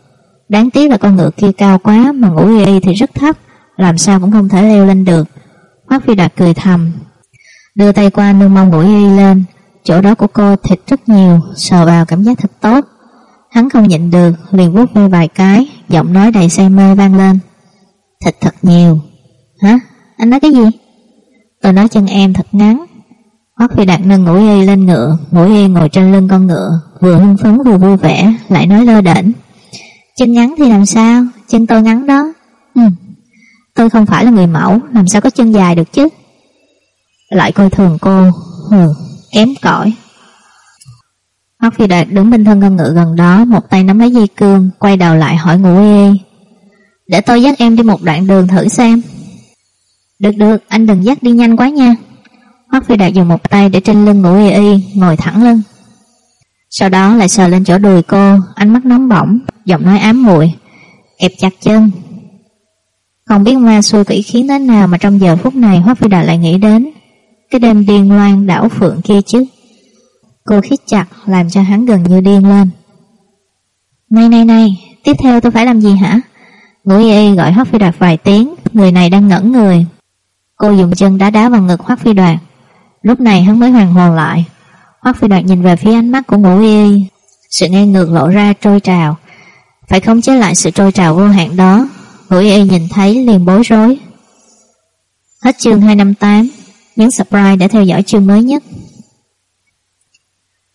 Đáng tiếc là con ngựa kia cao quá mà ngủ y thì rất thấp, làm sao cũng không thể leo lên được. Hoác Phi Đạt cười thầm, đưa tay qua nâng mông ngủ y lên, chỗ đó của cô thịt rất nhiều, sờ vào cảm giác thật tốt. Hắn không nhịn được, liền vuốt ve vài cái, giọng nói đầy say mê vang lên. Thịt thật nhiều. Hả? Anh nói cái gì? Tôi nói chân em thật ngắn. Hoắc Phi Đạt nâng ngủ y lên ngựa, Ngủ y ngồi trên lưng con ngựa, vừa hưng phấn vừa vui vẻ, lại nói lơ đễnh. Chân ngắn thì làm sao? Chân tôi ngắn đó. Ừ. Tôi không phải là người mẫu, làm sao có chân dài được chứ? Lại coi thường cô, ừ, kém cỏi. Hoắc Phi Đạt đứng bên thân con ngựa gần đó, một tay nắm lấy dây cương, quay đầu lại hỏi ngủ Y. Để tôi dắt em đi một đoạn đường thử xem. Được được, anh đừng dắt đi nhanh quá nha. Hoắc Phi Đạt dùng một tay để trên lưng ngủ Y Y, ngồi thẳng lưng. Sau đó lại sờ lên chỗ đùi cô, ánh mắt nóng bỏng, giọng nói ám muội, kẹp chặt chân. Không biết ma xui quỷ khiến thế nào mà trong giờ phút này Hoắc Phi Đạt lại nghĩ đến cái đêm điên loan đảo phượng kia chứ. Cô khít chặt làm cho hắn gần như điên lên Này này này Tiếp theo tôi phải làm gì hả Ngũ y gọi Hoắc Phi Đoạt vài tiếng, Người này đang ngẩn người. Cô dùng chân đá đá vào ngực Hoắc Phi Đoạt. Lúc này hắn mới hoàn hồn lại. Hoắc Phi Đoạt nhìn về phía ánh mắt của Ngũ y. Sự ngang ngược lộ ra trôi trào. Phải không chế lại sự trôi trào vô hạn đó, Ngũ y nhìn thấy liền bối rối. Hết chương 258 Nhấn subscribe để theo dõi chương mới nhất.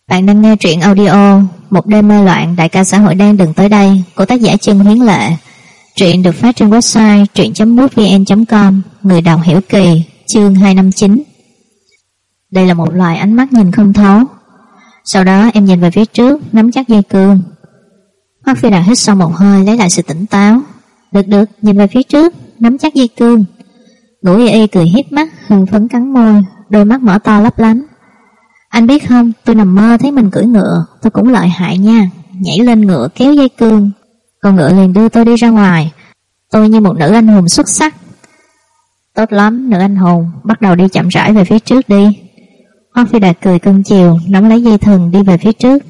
Bạn đang nghe truyện audio Một đêm mê loạn, đại ca xã hội đang đừng tới đây, của tác giả Trương Huyến Lệ. Truyện được phát trên website truyện.mútvn.com Người đọc hiểu kỳ chương 259 Đây là một loại ánh mắt nhìn không thấu. Sau đó em nhìn về phía trước nắm chắc dây cương. Hoác Phi Đạt hít sâu một hơi lấy lại sự tỉnh táo. Được được, nhìn về phía trước nắm chắc dây cương. Ngũ y y cười hiếp mắt hưng phấn cắn môi đôi mắt mở to lấp lánh. Anh biết không, tôi nằm mơ thấy mình cưỡi ngựa, tôi cũng lợi hại nha, nhảy lên ngựa kéo dây cương. Con ngựa liền đưa tôi đi ra ngoài, tôi như một nữ anh hùng xuất sắc. Tốt lắm, nữ anh hùng, bắt đầu đi chậm rãi về phía trước đi. Hoa Phi Đạt cười cưng chiều, nắm lấy dây thừng đi về phía trước.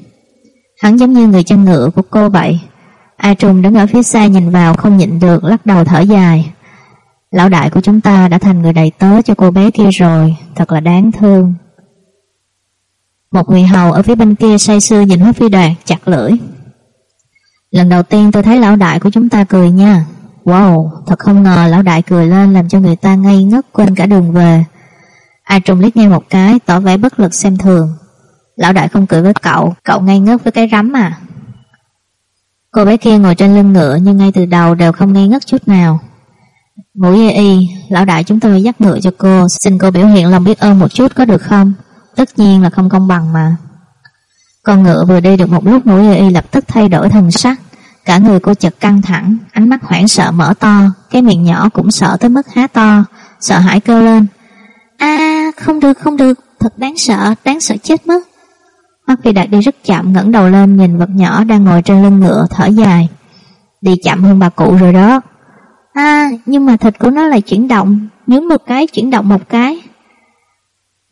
Hắn giống như người chân ngựa của cô vậy. A Trùng đứng ở phía xa nhìn vào không nhịn được, lắc đầu thở dài. Lão đại của chúng ta đã thành người đầy tớ cho cô bé kia rồi, thật là đáng thương. Một người hầu ở phía bên kia say sưa nhìn hoa Phi Đạt chặt lưỡi. Lần đầu tiên tôi thấy lão đại của chúng ta cười nha. Wow, thật không ngờ lão đại cười lên làm cho người ta ngây ngất quên cả đường về. A Trung liếc nghe một cái, tỏ vẻ bất lực xem thường. Lão đại không cười với cậu, cậu ngây ngất với cái rắm à. Cô bé kia ngồi trên lưng ngựa nhưng ngay từ đầu đều không ngây ngất chút nào. Ngủ y y, lão đại chúng tôi dắt ngựa cho cô, xin cô biểu hiện lòng biết ơn một chút có được không? Tất nhiên là không công bằng mà con ngựa vừa đi được một lúc mũi y lập tức thay đổi thần sắc. Cả người cô chật căng thẳng, Ánh mắt hoảng sợ mở to, Cái miệng nhỏ cũng sợ tới mức há to, Sợ hãi kêu lên. A, không được không được, Thật đáng sợ đáng sợ chết mất. Hoắc Phi Đạt đi rất chậm ngẩng đầu lên, Nhìn vật nhỏ đang ngồi trên lưng ngựa, thở dài. Đi chậm hơn bà cụ rồi đó. À nhưng mà thịt của nó lại chuyển động Nhún một cái, chuyển động một cái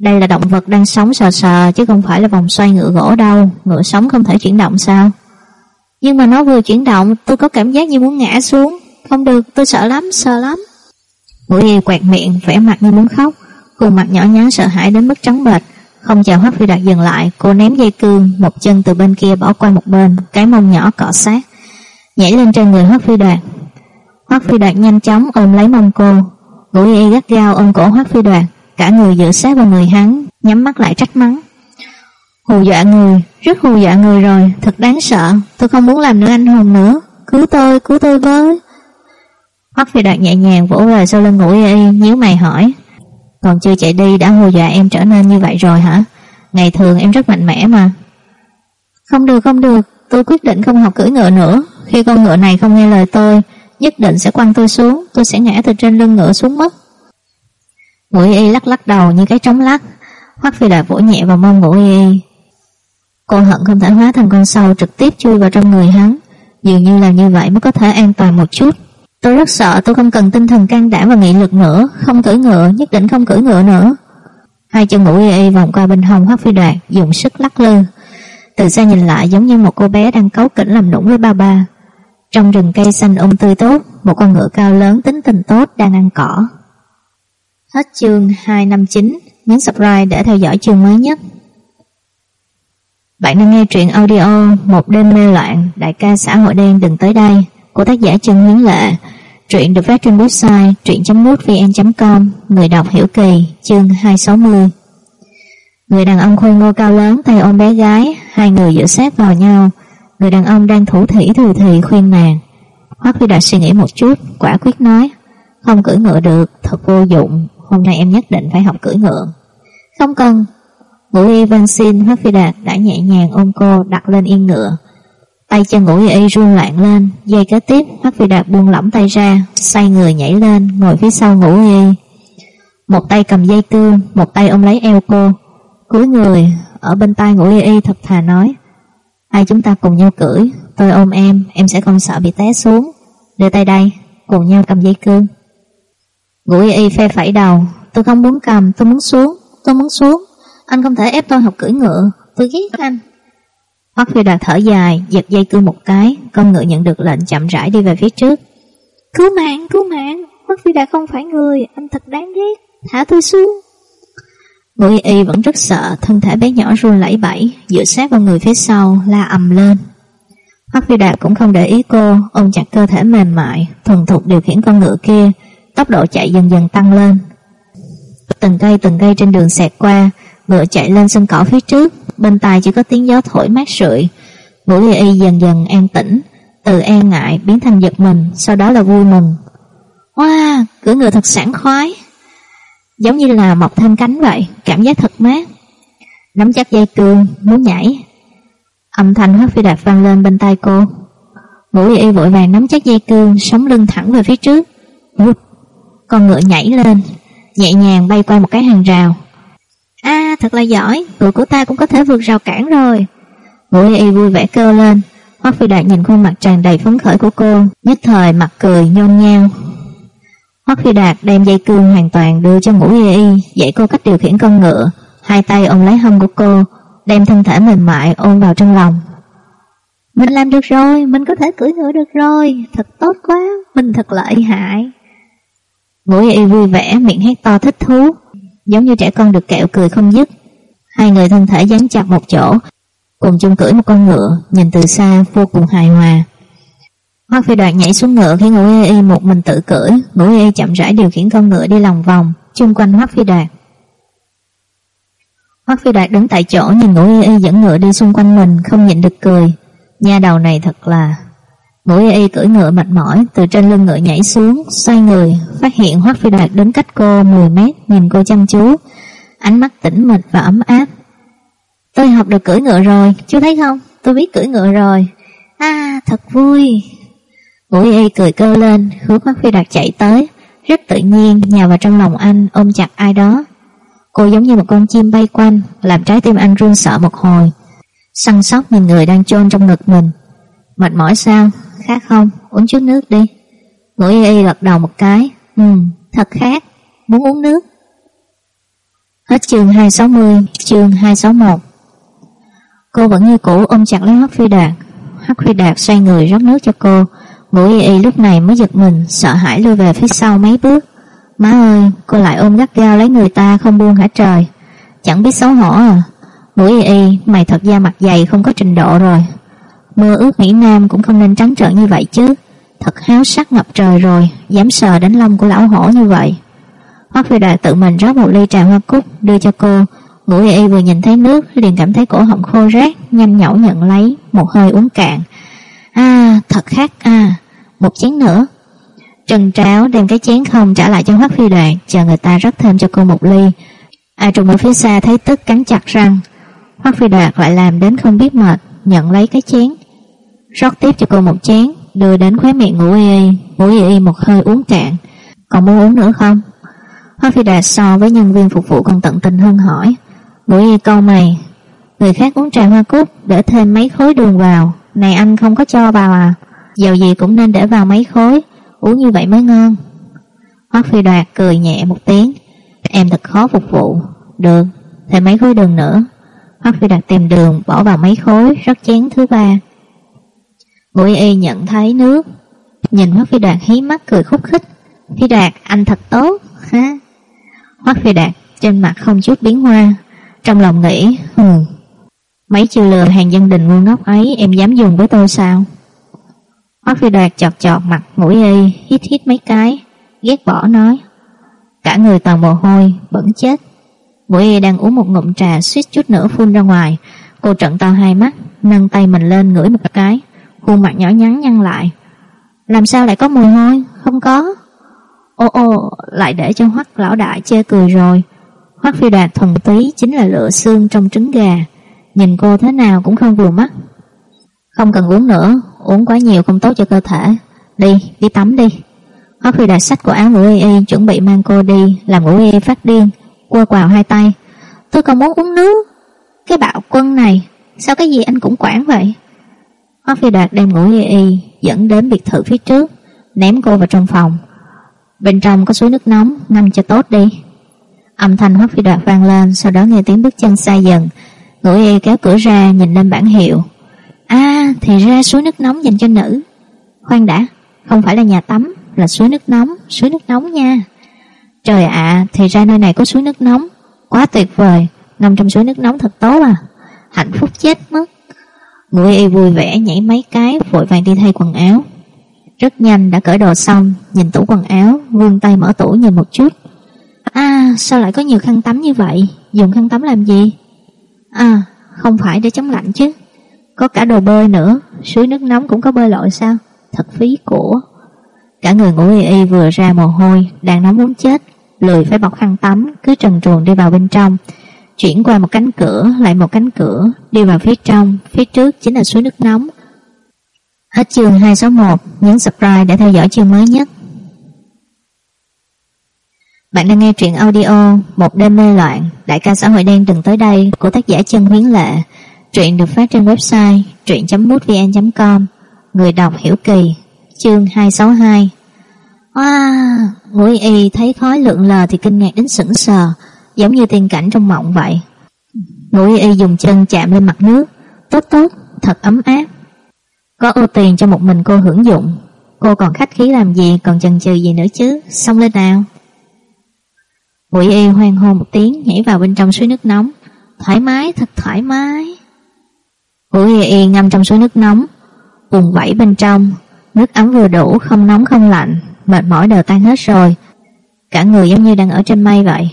đây là động vật đang sống sờ sờ chứ không phải là vòng xoay ngựa gỗ đâu. Ngựa sống không thể chuyển động sao? Nhưng mà nó vừa chuyển động tôi có cảm giác như muốn ngã xuống. Không được, tôi sợ lắm, sợ lắm. Mũi y quẹt miệng, vẻ mặt như muốn khóc. Khuôn mặt nhỏ nhắn sợ hãi đến mức trắng bệch. Không chờ Hoắc Phi Đạt dừng lại, cô ném dây cương, một chân từ bên kia bỏ qua một bên, cái mông nhỏ cọ sát, nhảy lên trên người Hoắc Phi Đạt. Hoắc Phi Đạt nhanh chóng ôm lấy mông cô, Ngũ Y gắt gao ôm cổ Hoắc Phi Đạt, cả người dựa sát vào người hắn, nhắm mắt lại trách mắng. Hù dọa người, Rất hù dọa người rồi Thật đáng sợ Tôi không muốn làm nữa anh hùng nữa Cứu tôi, cứu tôi với. Hoắc Phi Đạt nhẹ nhàng vỗ về sau lưng ngủ y nhíu mày hỏi Còn chưa chạy đi đã hù dọa em trở nên như vậy rồi hả? Ngày thường em rất mạnh mẽ mà. Không được không được Tôi quyết định không học cưỡi ngựa nữa Khi con ngựa này không nghe lời tôi Nhất định sẽ quăng tôi xuống Tôi sẽ ngã từ trên lưng ngựa xuống mất. Ngũ y lắc lắc đầu như cái trống lắc Hoắc Phi Đạt vỗ nhẹ vào mông ngũ y. Cô hận không thể hóa thành con sâu trực tiếp chui vào trong người hắn Dường như là như vậy mới có thể an toàn một chút. Tôi rất sợ tôi không cần tinh thần can đảm và nghị lực nữa Không cưỡi ngựa, nhất định không cưỡi ngựa nữa. Hai chân ngủ y y vòng qua bên hông Hoắc Phi Đoạt Dùng sức lắc lư. Từ xa nhìn lại giống như một cô bé đang cấu kỉnh làm nũng với ba ba. Trong rừng cây xanh um tươi tốt Một con ngựa cao lớn tính tình tốt đang ăn cỏ. Hết chương 259 Nhấn subscribe để theo dõi chương mới nhất. Bạn đang nghe truyện audio Một đêm mê loạn Đại ca xã hội đen đừng tới đây Của tác giả trương Hiến Lệ. Truyện được phát trên website truyện.mútvn.com Người đọc Hiểu Kỳ Chương 260 Người đàn ông khôi ngô cao lớn tay ôm bé gái Hai người giữa sát vào nhau. Người đàn ông đang thủ thỉ thù thì khuyên nàng Hoắc Phi Đạt suy nghĩ một chút Quả quyết nói Không cưỡi ngựa được, thật vô dụng. Hôm nay em nhất định phải học cưỡi ngựa. Không cần. Ngũ y van xin Hắc Phi Đạt đã nhẹ nhàng ôm cô đặt lên yên ngựa Tay chân ngũ y run loạn lên, Dây kế tiếp Hắc Phi Đạt buông lỏng tay ra, Xoay người nhảy lên, Ngồi phía sau ngũ y. Một tay cầm dây cương, Một tay ôm lấy eo cô. Cúi người, Ở bên tay ngũ y y thật thà nói, Hai chúng ta cùng nhau cưỡi, Tôi ôm em Em sẽ không sợ bị té xuống. Đưa tay đây, Cùng nhau cầm dây cương. Ngũ y phe phẩy đầu Tôi không muốn cầm Tôi muốn xuống Tôi muốn xuống Anh không thể ép tôi học cưỡi ngựa Tôi ghét anh Hoắc Phi Đạt thở dài, giật dây cương một cái, con ngựa nhận được lệnh chậm rãi đi về phía trước. Cứu mạng, cứu mạng, Hoắc Phi Đạt không phải người, anh thật đáng ghét, thả tôi xuống. Ngũ y y vẫn rất sợ, thân thể bé nhỏ run lẩy bẩy, dựa sát vào người phía sau, la ầm lên. Hoắc Phi Đạt cũng không để ý cô, ôm chặt cơ thể mềm mại, thuần thục điều khiển con ngựa kia, tốc độ chạy dần dần tăng lên. Từng cây từng cây trên đường xẹt qua, ngựa chạy lên sân cỏ phía trước, bên tai chỉ có tiếng gió thổi mát rượi. Ngũ y y dần dần an tĩnh, từ e ngại biến thành giật mình, sau đó là vui mừng. Wow, cửa ngựa thật sảng khoái. Giống như là mọc thêm cánh vậy, cảm giác thật mát. Nắm chắc dây cương, muốn nhảy. Âm thanh hát phi đạp vang lên bên tai cô. Ngũ y y vội vàng nắm chắc dây cương, sống lưng thẳng về phía trước. Vụt, con ngựa nhảy lên, nhẹ nhàng bay qua một cái hàng rào. À thật là giỏi Ngựa của ta cũng có thể vượt rào cản rồi. Ngũ y y vui vẻ kêu lên Hoắc Phi Đạt nhìn khuôn mặt tràn đầy phấn khởi của cô Nhất thời mặt cười nhôn nhao. Hoắc Phi Đạt đem dây cương hoàn toàn đưa cho ngũ y y Dạy cô cách điều khiển con ngựa. Hai tay ôm lấy hông của cô Đem thân thể mềm mại ôm vào trong lòng. Mình làm được rồi Mình có thể cưỡi ngựa được rồi. Thật tốt quá Mình thật lợi hại Ngũ y vui vẻ miệng hét to thích thú giống như trẻ con được kẹo cười không dứt. Hai người thân thể dán chặt một chỗ, cùng chung cưỡi một con ngựa, nhìn từ xa vô cùng hài hòa. Hoắc Phi Đoạt nhảy xuống ngựa khiến Ngũ Y Y một mình tự cưỡi, Ngũ Y Y chậm rãi điều khiển con ngựa đi lòng vòng, chung quanh Hoắc Phi Đoạt. Hoắc Phi Đoạt đứng tại chỗ nhìn Ngũ Y Y dẫn ngựa đi xung quanh mình, không nhịn được cười. Nha đầu này thật là Ngũ y y cưỡi ngựa mệt mỏi, Từ trên lưng ngựa nhảy xuống, Xoay người, Phát hiện Hoắc Phi Đạt đứng cách cô 10 mét, Nhìn cô chăm chú. Ánh mắt tĩnh mịch và ấm áp. Tôi học được cưỡi ngựa rồi Chú thấy không? Tôi biết cưỡi ngựa rồi. À thật vui. Ngũ y y cười cơ lên, Hướng Hoắc Phi Đạt chạy tới. Rất tự nhiên, nhào vào trong lòng anh, Ôm chặt ai đó. Cô giống như một con chim bay quanh, Làm trái tim anh run sợ một hồi. Săn sóc nhìn người đang chôn trong ngực mình. Mệt mỏi sao? Khác không? Uống chút nước đi. Ngũ y y gật đầu một cái. Ừ thật khác. Muốn uống nước. Hết chương 260 Chương 261 Cô vẫn như cũ ôm chặt lấy Hoắc Phi Đạt. Hoắc Phi Đạt xoay người rót nước cho cô. Ngũ y y lúc này mới giật mình, Sợ hãi lùi về phía sau mấy bước. Má ơi, cô lại ôm gắt gao lấy người ta Không buông hả trời? Chẳng biết xấu hổ à. Ngũ y y, mày thật da mặt dày không có trình độ rồi. Mưa ướt Mỹ Nam cũng không nên trắng trợn như vậy chứ Thật háo sắc ngập trời rồi Dám sờ đến lông của lão hổ như vậy Hoắc Phi đại tự mình rót một ly trà hoa cúc Đưa cho cô Ngũ y y vừa nhìn thấy nước liền cảm thấy cổ họng khô rác nhanh nhẩu nhận lấy, một hơi uống cạn. À, thật khác à, một chén nữa. Trần Tráo đem cái chén không trả lại cho Hoắc Phi Đoạt, chờ người ta rót thêm cho cô một ly. A Trùng ở phía xa thấy tức cắn chặt răng. Hoắc Phi Đoạt lại làm đến không biết mệt, nhận lấy cái chén, rót tiếp cho cô một chén, đưa đến khóe miệng ngủ Y Y, Ngủ Y Y một hơi uống cạn. Còn muốn uống nữa không? Hoa Phi đạt so với nhân viên phục vụ còn tận tình hơn hỏi. Ngủ Y câu mày, người khác uống trà hoa cúc để thêm mấy khối đường vào, này anh không có cho vào à? Dầu gì cũng nên để vào mấy khối, uống như vậy mới ngon. Hoắc Phi Đoạt cười nhẹ một tiếng, em thật khó phục vụ. Được, thêm mấy khối đường nữa. Hoắc Phi Đạt tìm đường bỏ vào mấy khối rót chén thứ ba. Ngũ y nhận thấy nước, nhìn Hoác Phi Đạt hí mắt cười khúc khích. Phi Đạt, anh thật tốt, ha? Hoác Phi Đạt trên mặt không chút biến hoa, trong lòng nghĩ, hừ, mấy chiêu lừa hàng dân đình ngu ngốc ấy em dám dùng với tôi sao? Hoác Phi Đạt chọt chọt mặt mũi y, hít hít mấy cái, ghét bỏ nói. Cả người toàn mồ hôi, bẩn chết. mũi y đang uống một ngụm trà suýt chút nữa phun ra ngoài. Cô trận to hai mắt, nâng tay mình lên ngửi một cái, khuôn mặt nhỏ nhắn nhăn lại. Làm sao lại có mùi hôi? Không có. Ô ô, lại để cho Hoắc lão đại chê cười rồi. Hoắc phi đạt thuần túy chính là lựa xương trong trứng gà. Nhìn cô thế nào cũng không vừa mắt. Không cần uống nữa, uống quá nhiều không tốt cho cơ thể. Đi, đi tắm đi. Hoắc phi đạt sách của áo ngủ y y chuẩn bị mang cô đi, làm ngủ y phát điên, quơ quào hai tay. Tôi còn muốn uống nước. Cái bạo quân này, sao cái gì anh cũng quản vậy? Hoắc Phi Đạt đem ngủ y y dẫn đến biệt thự phía trước, ném cô vào trong phòng. Bên trong có suối nước nóng, ngâm cho tốt đi. Âm thanh Hoắc Phi Đạt vang lên, sau đó nghe tiếng bước chân xa dần. Ngủ y kéo cửa ra nhìn lên bảng hiệu. À, thì ra suối nước nóng dành cho nữ. Khoan đã, không phải là nhà tắm, là suối nước nóng, suối nước nóng nha. Trời ạ, thì ra nơi này có suối nước nóng. Quá tuyệt vời, Ngâm trong suối nước nóng thật tốt à. Hạnh phúc chết mất. Ngụy y vui vẻ nhảy mấy cái, vội vàng đi thay quần áo. Rất nhanh đã cởi đồ xong, nhìn tủ quần áo, vươn tay mở tủ nhìn một chút. À, sao lại có nhiều khăn tắm như vậy? Dùng khăn tắm làm gì? À, không phải để chống lạnh chứ. Có cả đồ bơi nữa, suối nước nóng cũng có bơi lội sao? Thật phí của. Cả người ngủ y y vừa ra mồ hôi, đang nóng muốn chết, lười phải bọc khăn tắm, cứ trần truồng đi vào bên trong. Chuyển qua một cánh cửa, lại một cánh cửa, đi vào phía trong, phía trước chính là suối nước nóng. Hết chương 261, nhấn subscribe để theo dõi chương mới nhất. Bạn đang nghe truyện audio Một đêm mê loạn, đại ca xã hội đen từng tới đây của tác giả chân huyến lệ. Truyện được phát trên website truyện.mútvn.com Người đọc hiểu kỳ Chương 262 Wow, ngũ y thấy khói lượng lờ thì kinh ngạc đến sững sờ, giống như tiên cảnh trong mộng vậy. Ngũ y dùng chân chạm lên mặt nước, tốt tốt, thật ấm áp. Có ô tiền cho một mình cô hưởng dụng, cô còn khách khí làm gì, còn chần chừ gì nữa chứ, xong lên nào. Ngụy y hoang hô một tiếng nhảy vào bên trong suối nước nóng, thoải mái, thật thoải mái. Ngụy y ngâm trong suối nước nóng, vùng vẫy bên trong, nước ấm vừa đủ, không nóng không lạnh, mệt mỏi đều tan hết rồi. Cả người giống như đang ở trên mây vậy.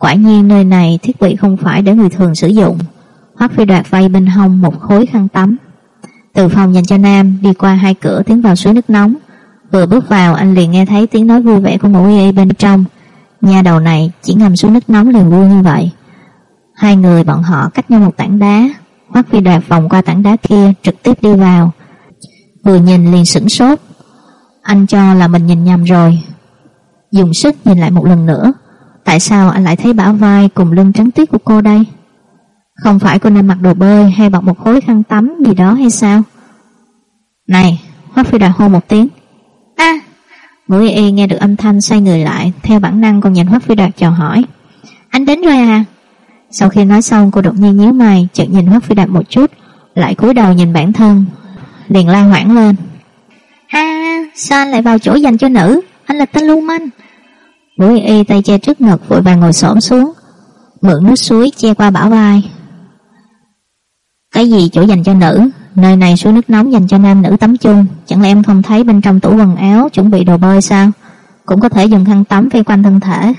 Quả nhiên nơi này thiết bị không phải để người thường sử dụng. Hoắc Phi Đoạt vay bên hông một khối khăn tắm. Từ phòng dành cho nam, đi qua hai cửa tiến vào suối nước nóng. Vừa bước vào, anh liền nghe thấy tiếng nói vui vẻ của ngũ y bên trong. Nhà đầu này chỉ ngầm xuống nước nóng liền vui như vậy. Hai người bọn họ cách nhau một tảng đá. Hoắc Phi Đoạt vòng qua tảng đá kia, trực tiếp đi vào. Vừa nhìn liền sửng sốt anh cho là mình nhìn nhầm rồi Dùng sức nhìn lại một lần nữa Tại sao anh lại thấy bả vai cùng lưng trắng tuyết của cô đây? Không phải cô nên mặc đồ bơi Hay bọc một khối khăn tắm gì đó hay sao? Này Hoác phi đà hô một tiếng. A! À, Ngũ y nghe được âm thanh xoay người lại Theo bản năng còn nhìn Hoác phi đạt chào hỏi. Anh đến rồi à? Sau khi nói xong cô đột nhiên nhíu mày Chợt nhìn Hoác phi đạt một chút Lại cúi đầu nhìn bản thân Liền la hoảng lên. Ha, sao anh lại vào chỗ dành cho nữ? Anh là tên lưu manh. Ngũ y tay che trước ngực vội vàng ngồi xổm xuống, mượn nước suối che qua bả vai. Cái gì chỗ dành cho nữ? Nơi này suối nước nóng dành cho nam nữ tắm chung, chẳng lẽ em không thấy bên trong tủ quần áo chuẩn bị đồ bơi sao? Cũng có thể dùng khăn tắm vây quanh thân thể.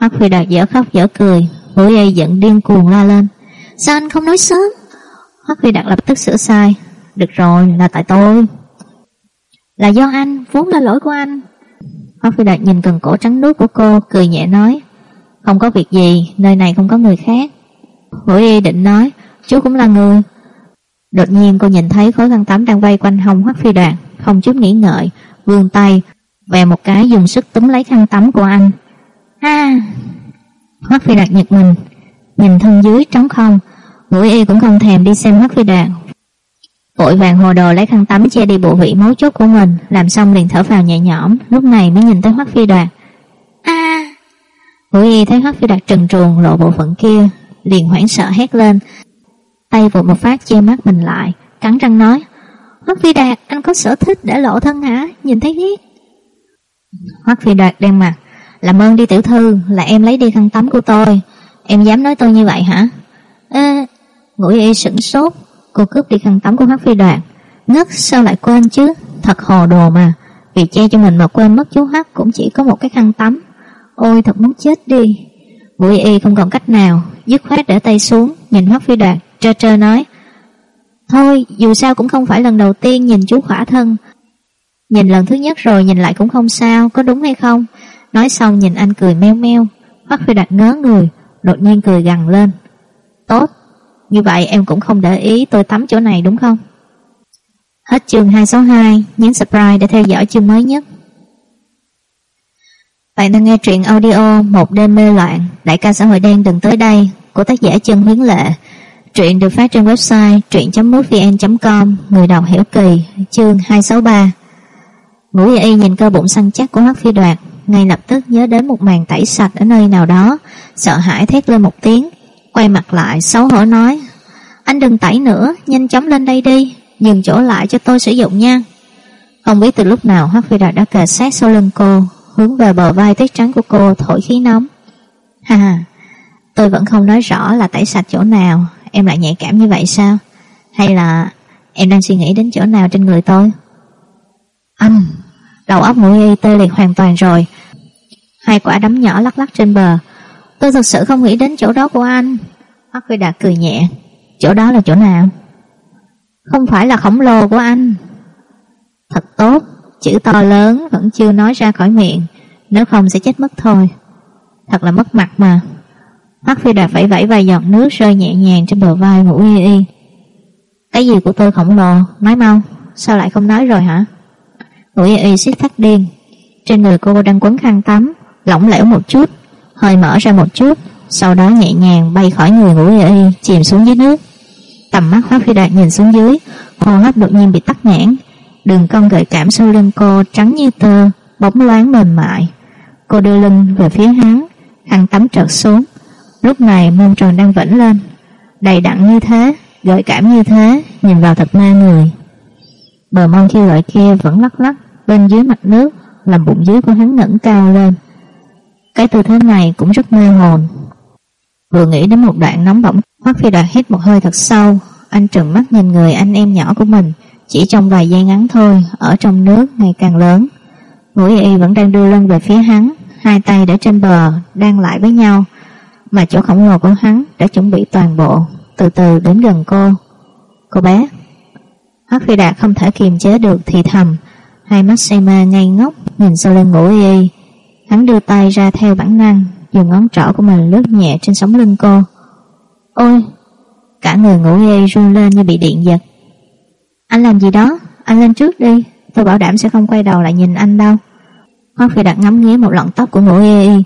Mắt Phi Đạt dở khóc dở cười, Ngũ y giận điên cuồng la lên Sao anh không nói sớm Hoắc Phi Đạt lập tức sửa sai Được rồi là tại tôi Là do anh vốn là lỗi của anh Hoác Phi Đạt nhìn cần cổ trắng nước của cô, Cười nhẹ nói, Không có việc gì, Nơi này không có người khác. Hữu y định nói, Chú cũng là người. Đột nhiên cô nhìn thấy khối khăn tắm đang vây quanh hông Hoác Phi Đạt, Không chút nghĩ ngợi, vươn tay Về một cái dùng sức túm lấy khăn tắm của anh. Ha! Hoác Phi Đạt nhật mình, Nhìn thân dưới trống không. Hữu y cũng không thèm đi xem Hoác Phi Đạt. Vội vàng hồ đồ lấy khăn tắm che đi bộ vị mấu chốt của mình. Làm xong liền thở vào nhẹ nhõm. Lúc này mới nhìn tới Hoắc Phi Đạt a. À. Y thấy Hoắc Phi Đạt trần truồng lộ bộ phận kia Liền hoảng sợ hét lên. Tay vội một phát che mắt mình lại Cắn răng nói Hoắc Phi Đạt anh có sở thích để lộ thân hả? Nhìn thấy ghét Hoắc Phi Đạt đen mặt Làm ơn đi tiểu thư là em lấy đi khăn tắm của tôi. Em dám nói tôi như vậy hả? Ê Ngũ y sửng sốt Cô cướp đi khăn tắm của hắc Phi Đoạn Ngất sao lại quên chứ? Thật hồ đồ mà. Vì che cho mình mà quên mất chú Hắc Cũng chỉ có một cái khăn tắm. Ôi, thật muốn chết đi. Ngũ y không còn cách nào. Dứt khoát để tay xuống, Nhìn Hoắc Phi Đạt trơ trơ nói. Thôi, dù sao cũng không phải lần đầu tiên nhìn chú khỏa thân. Nhìn lần thứ nhất rồi nhìn lại cũng không sao, Có đúng hay không? Nói xong nhìn anh cười meo meo. Hoắc Phi Đạt ngớ người, Đột nhiên cười gằn lên. Tốt. Như vậy em cũng không để ý tôi tắm chỗ này đúng không? Hết chương 262 Nhấn subscribe để theo dõi chương mới nhất. Bạn đang nghe truyện audio Một đêm mê loạn, Đại ca xã hội đen đừng tới đây, Của tác giả chân huyến lệ. Truyện được phát trên website truyện.mútvn.com Người đọc hiểu kỳ, Chương 263 Ngũ y y nhìn cơ bụng săn chắc của hắc Phi Đoạt, Ngay lập tức nhớ đến một màn tẩy sạch Ở nơi nào đó, Sợ hãi thét lên một tiếng. Quay mặt lại xấu hổ nói Anh đừng tẩy nữa Nhanh chóng lên đây đi Dừng chỗ lại cho tôi sử dụng nha. Không biết từ lúc nào Hoắc Phi Đoạt đã kề sát sau lưng cô Hướng về bờ vai tuyết trắng của cô thổi khí nóng. Ha Tôi vẫn không nói rõ là tẩy sạch chỗ nào Em lại nhạy cảm như vậy sao? Hay là em đang suy nghĩ đến chỗ nào trên người tôi? Anh Đầu óc ngũ y tê liệt hoàn toàn rồi. Hai quả đấm nhỏ lắc lắc trên bờ Tôi thật sự không nghĩ đến chỗ đó của anh. Hoắc Phi Đạt cười nhẹ. Chỗ đó là chỗ nào? Không phải là khổng lồ của anh. Thật tốt Chữ to lớn vẫn chưa nói ra khỏi miệng Nếu không sẽ chết mất thôi. Thật là mất mặt mà. Hoắc Phi Đạt vẫy vẫy vài giọt nước rơi nhẹ nhàng trên bờ vai ngủ y y. Cái gì của tôi khổng lồ, nói mau, sao lại không nói rồi hả? Ngủ y y xích phát điên. Trên người cô đang quấn khăn tắm, lỏng lẻo một chút, hơi mở ra một chút, sau đó nhẹ nhàng bay khỏi người ngủ y y, chìm xuống dưới nước. Tầm mắt Hoác Phi Đạt nhìn xuống dưới, hô hấp đột nhiên bị tắc nghẽn. Đường cong gợi cảm sau lưng cô trắng như tơ, bóng loáng mềm mại. Cô đưa lưng về phía hắn, khăn tắm trợt xuống. Lúc này mông tròn đang vĩnh lên Đầy đặn như thế Gợi cảm như thế Nhìn vào thật ma người Bờ mông khi gợi kia vẫn lắc lắc Bên dưới mặt nước Làm bụng dưới của hắn ngẩng cao lên cái tư thế này cũng rất mê hồn Vừa nghĩ đến một đoạn nóng bỏng Hoắc Phi Đạt hít một hơi thật sâu Anh trừng mắt nhìn người anh em nhỏ của mình Chỉ trong vài giây ngắn thôi Ở trong nước ngày càng lớn Mũi y vẫn đang đưa lưng về phía hắn Hai tay đã trên bờ Đang lại với nhau mà chỗ khổng lồ của hắn đã chuẩn bị toàn bộ, từ từ đến gần cô. Cô bé. Hoắc Phi Đạt không thể kiềm chế được thì thầm, hai mắt say mê ngay ngốc nhìn sau lưng ngủ y. Hắn đưa tay ra theo bản năng, dùng ngón trỏ của mình lướt nhẹ trên sống lưng cô. Ôi! Cả người ngủ ghê run lên như bị điện giật. Anh làm gì đó? Anh lên trước đi, tôi bảo đảm sẽ không quay đầu lại nhìn anh đâu. Hoắc Phi Đạt ngắm nghía một lọn tóc của ngủ ghê y,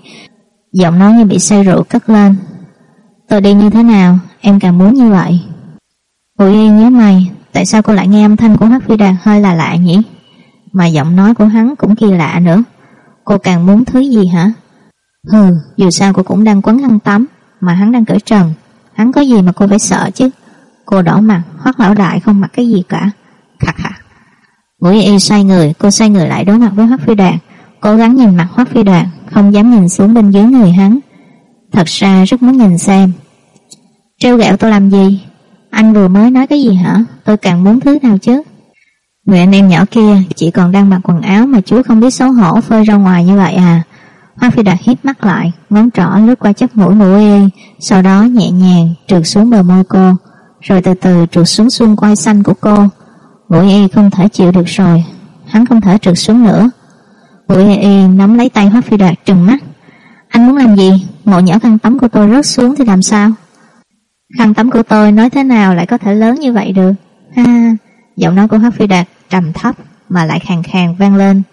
Giọng nói như bị say rượu cất lên Tôi đi như thế nào Em càng muốn như vậy Ngũ yên nhớ mày Tại sao cô lại nghe âm thanh của Hắc Phi Đạt hơi là lạ nhỉ Mà giọng nói của hắn cũng kỳ lạ nữa Cô càng muốn thứ gì hả? Hừ. Dù sao cô cũng đang quấn khăn tắm Mà hắn đang cởi trần. Hắn có gì mà cô phải sợ chứ? Cô đỏ mặt Hoắc lão đại không mặc cái gì cả. Khạc khạc Ngũi y xoay người Cô xoay người lại đối mặt với Hoắc Phi Đạt Cố gắng nhìn mặt Hoắc Phi Đạt Không dám nhìn xuống bên dưới người hắn. Thật ra rất muốn nhìn xem. Trêu ghẹo tôi làm gì? Anh vừa mới nói cái gì hả? Tôi càng muốn thứ nào chứ Người anh em nhỏ kia Chỉ còn đang mặc quần áo Mà chú không biết xấu hổ phơi ra ngoài như vậy à Hoa Phi Đạt hít mắt lại, ngón trỏ lướt qua chất mũi mũi y, sau đó nhẹ nhàng trượt xuống bờ môi cô, rồi từ từ trượt xuống xung quai xanh của cô. Mũi y không thể chịu được rồi, hắn không thể trượt xuống nữa. Mũi y nắm lấy tay Hoa Phi Đạt trừng mắt. Anh muốn làm gì? Ngộ nhỏ khăn tắm của tôi rớt xuống thì làm sao? Khăn tắm của tôi nói thế nào lại có thể lớn như vậy được? Ha, giọng nói của Hoa Phi Đạt trầm thấp mà lại khàn khàn vang lên.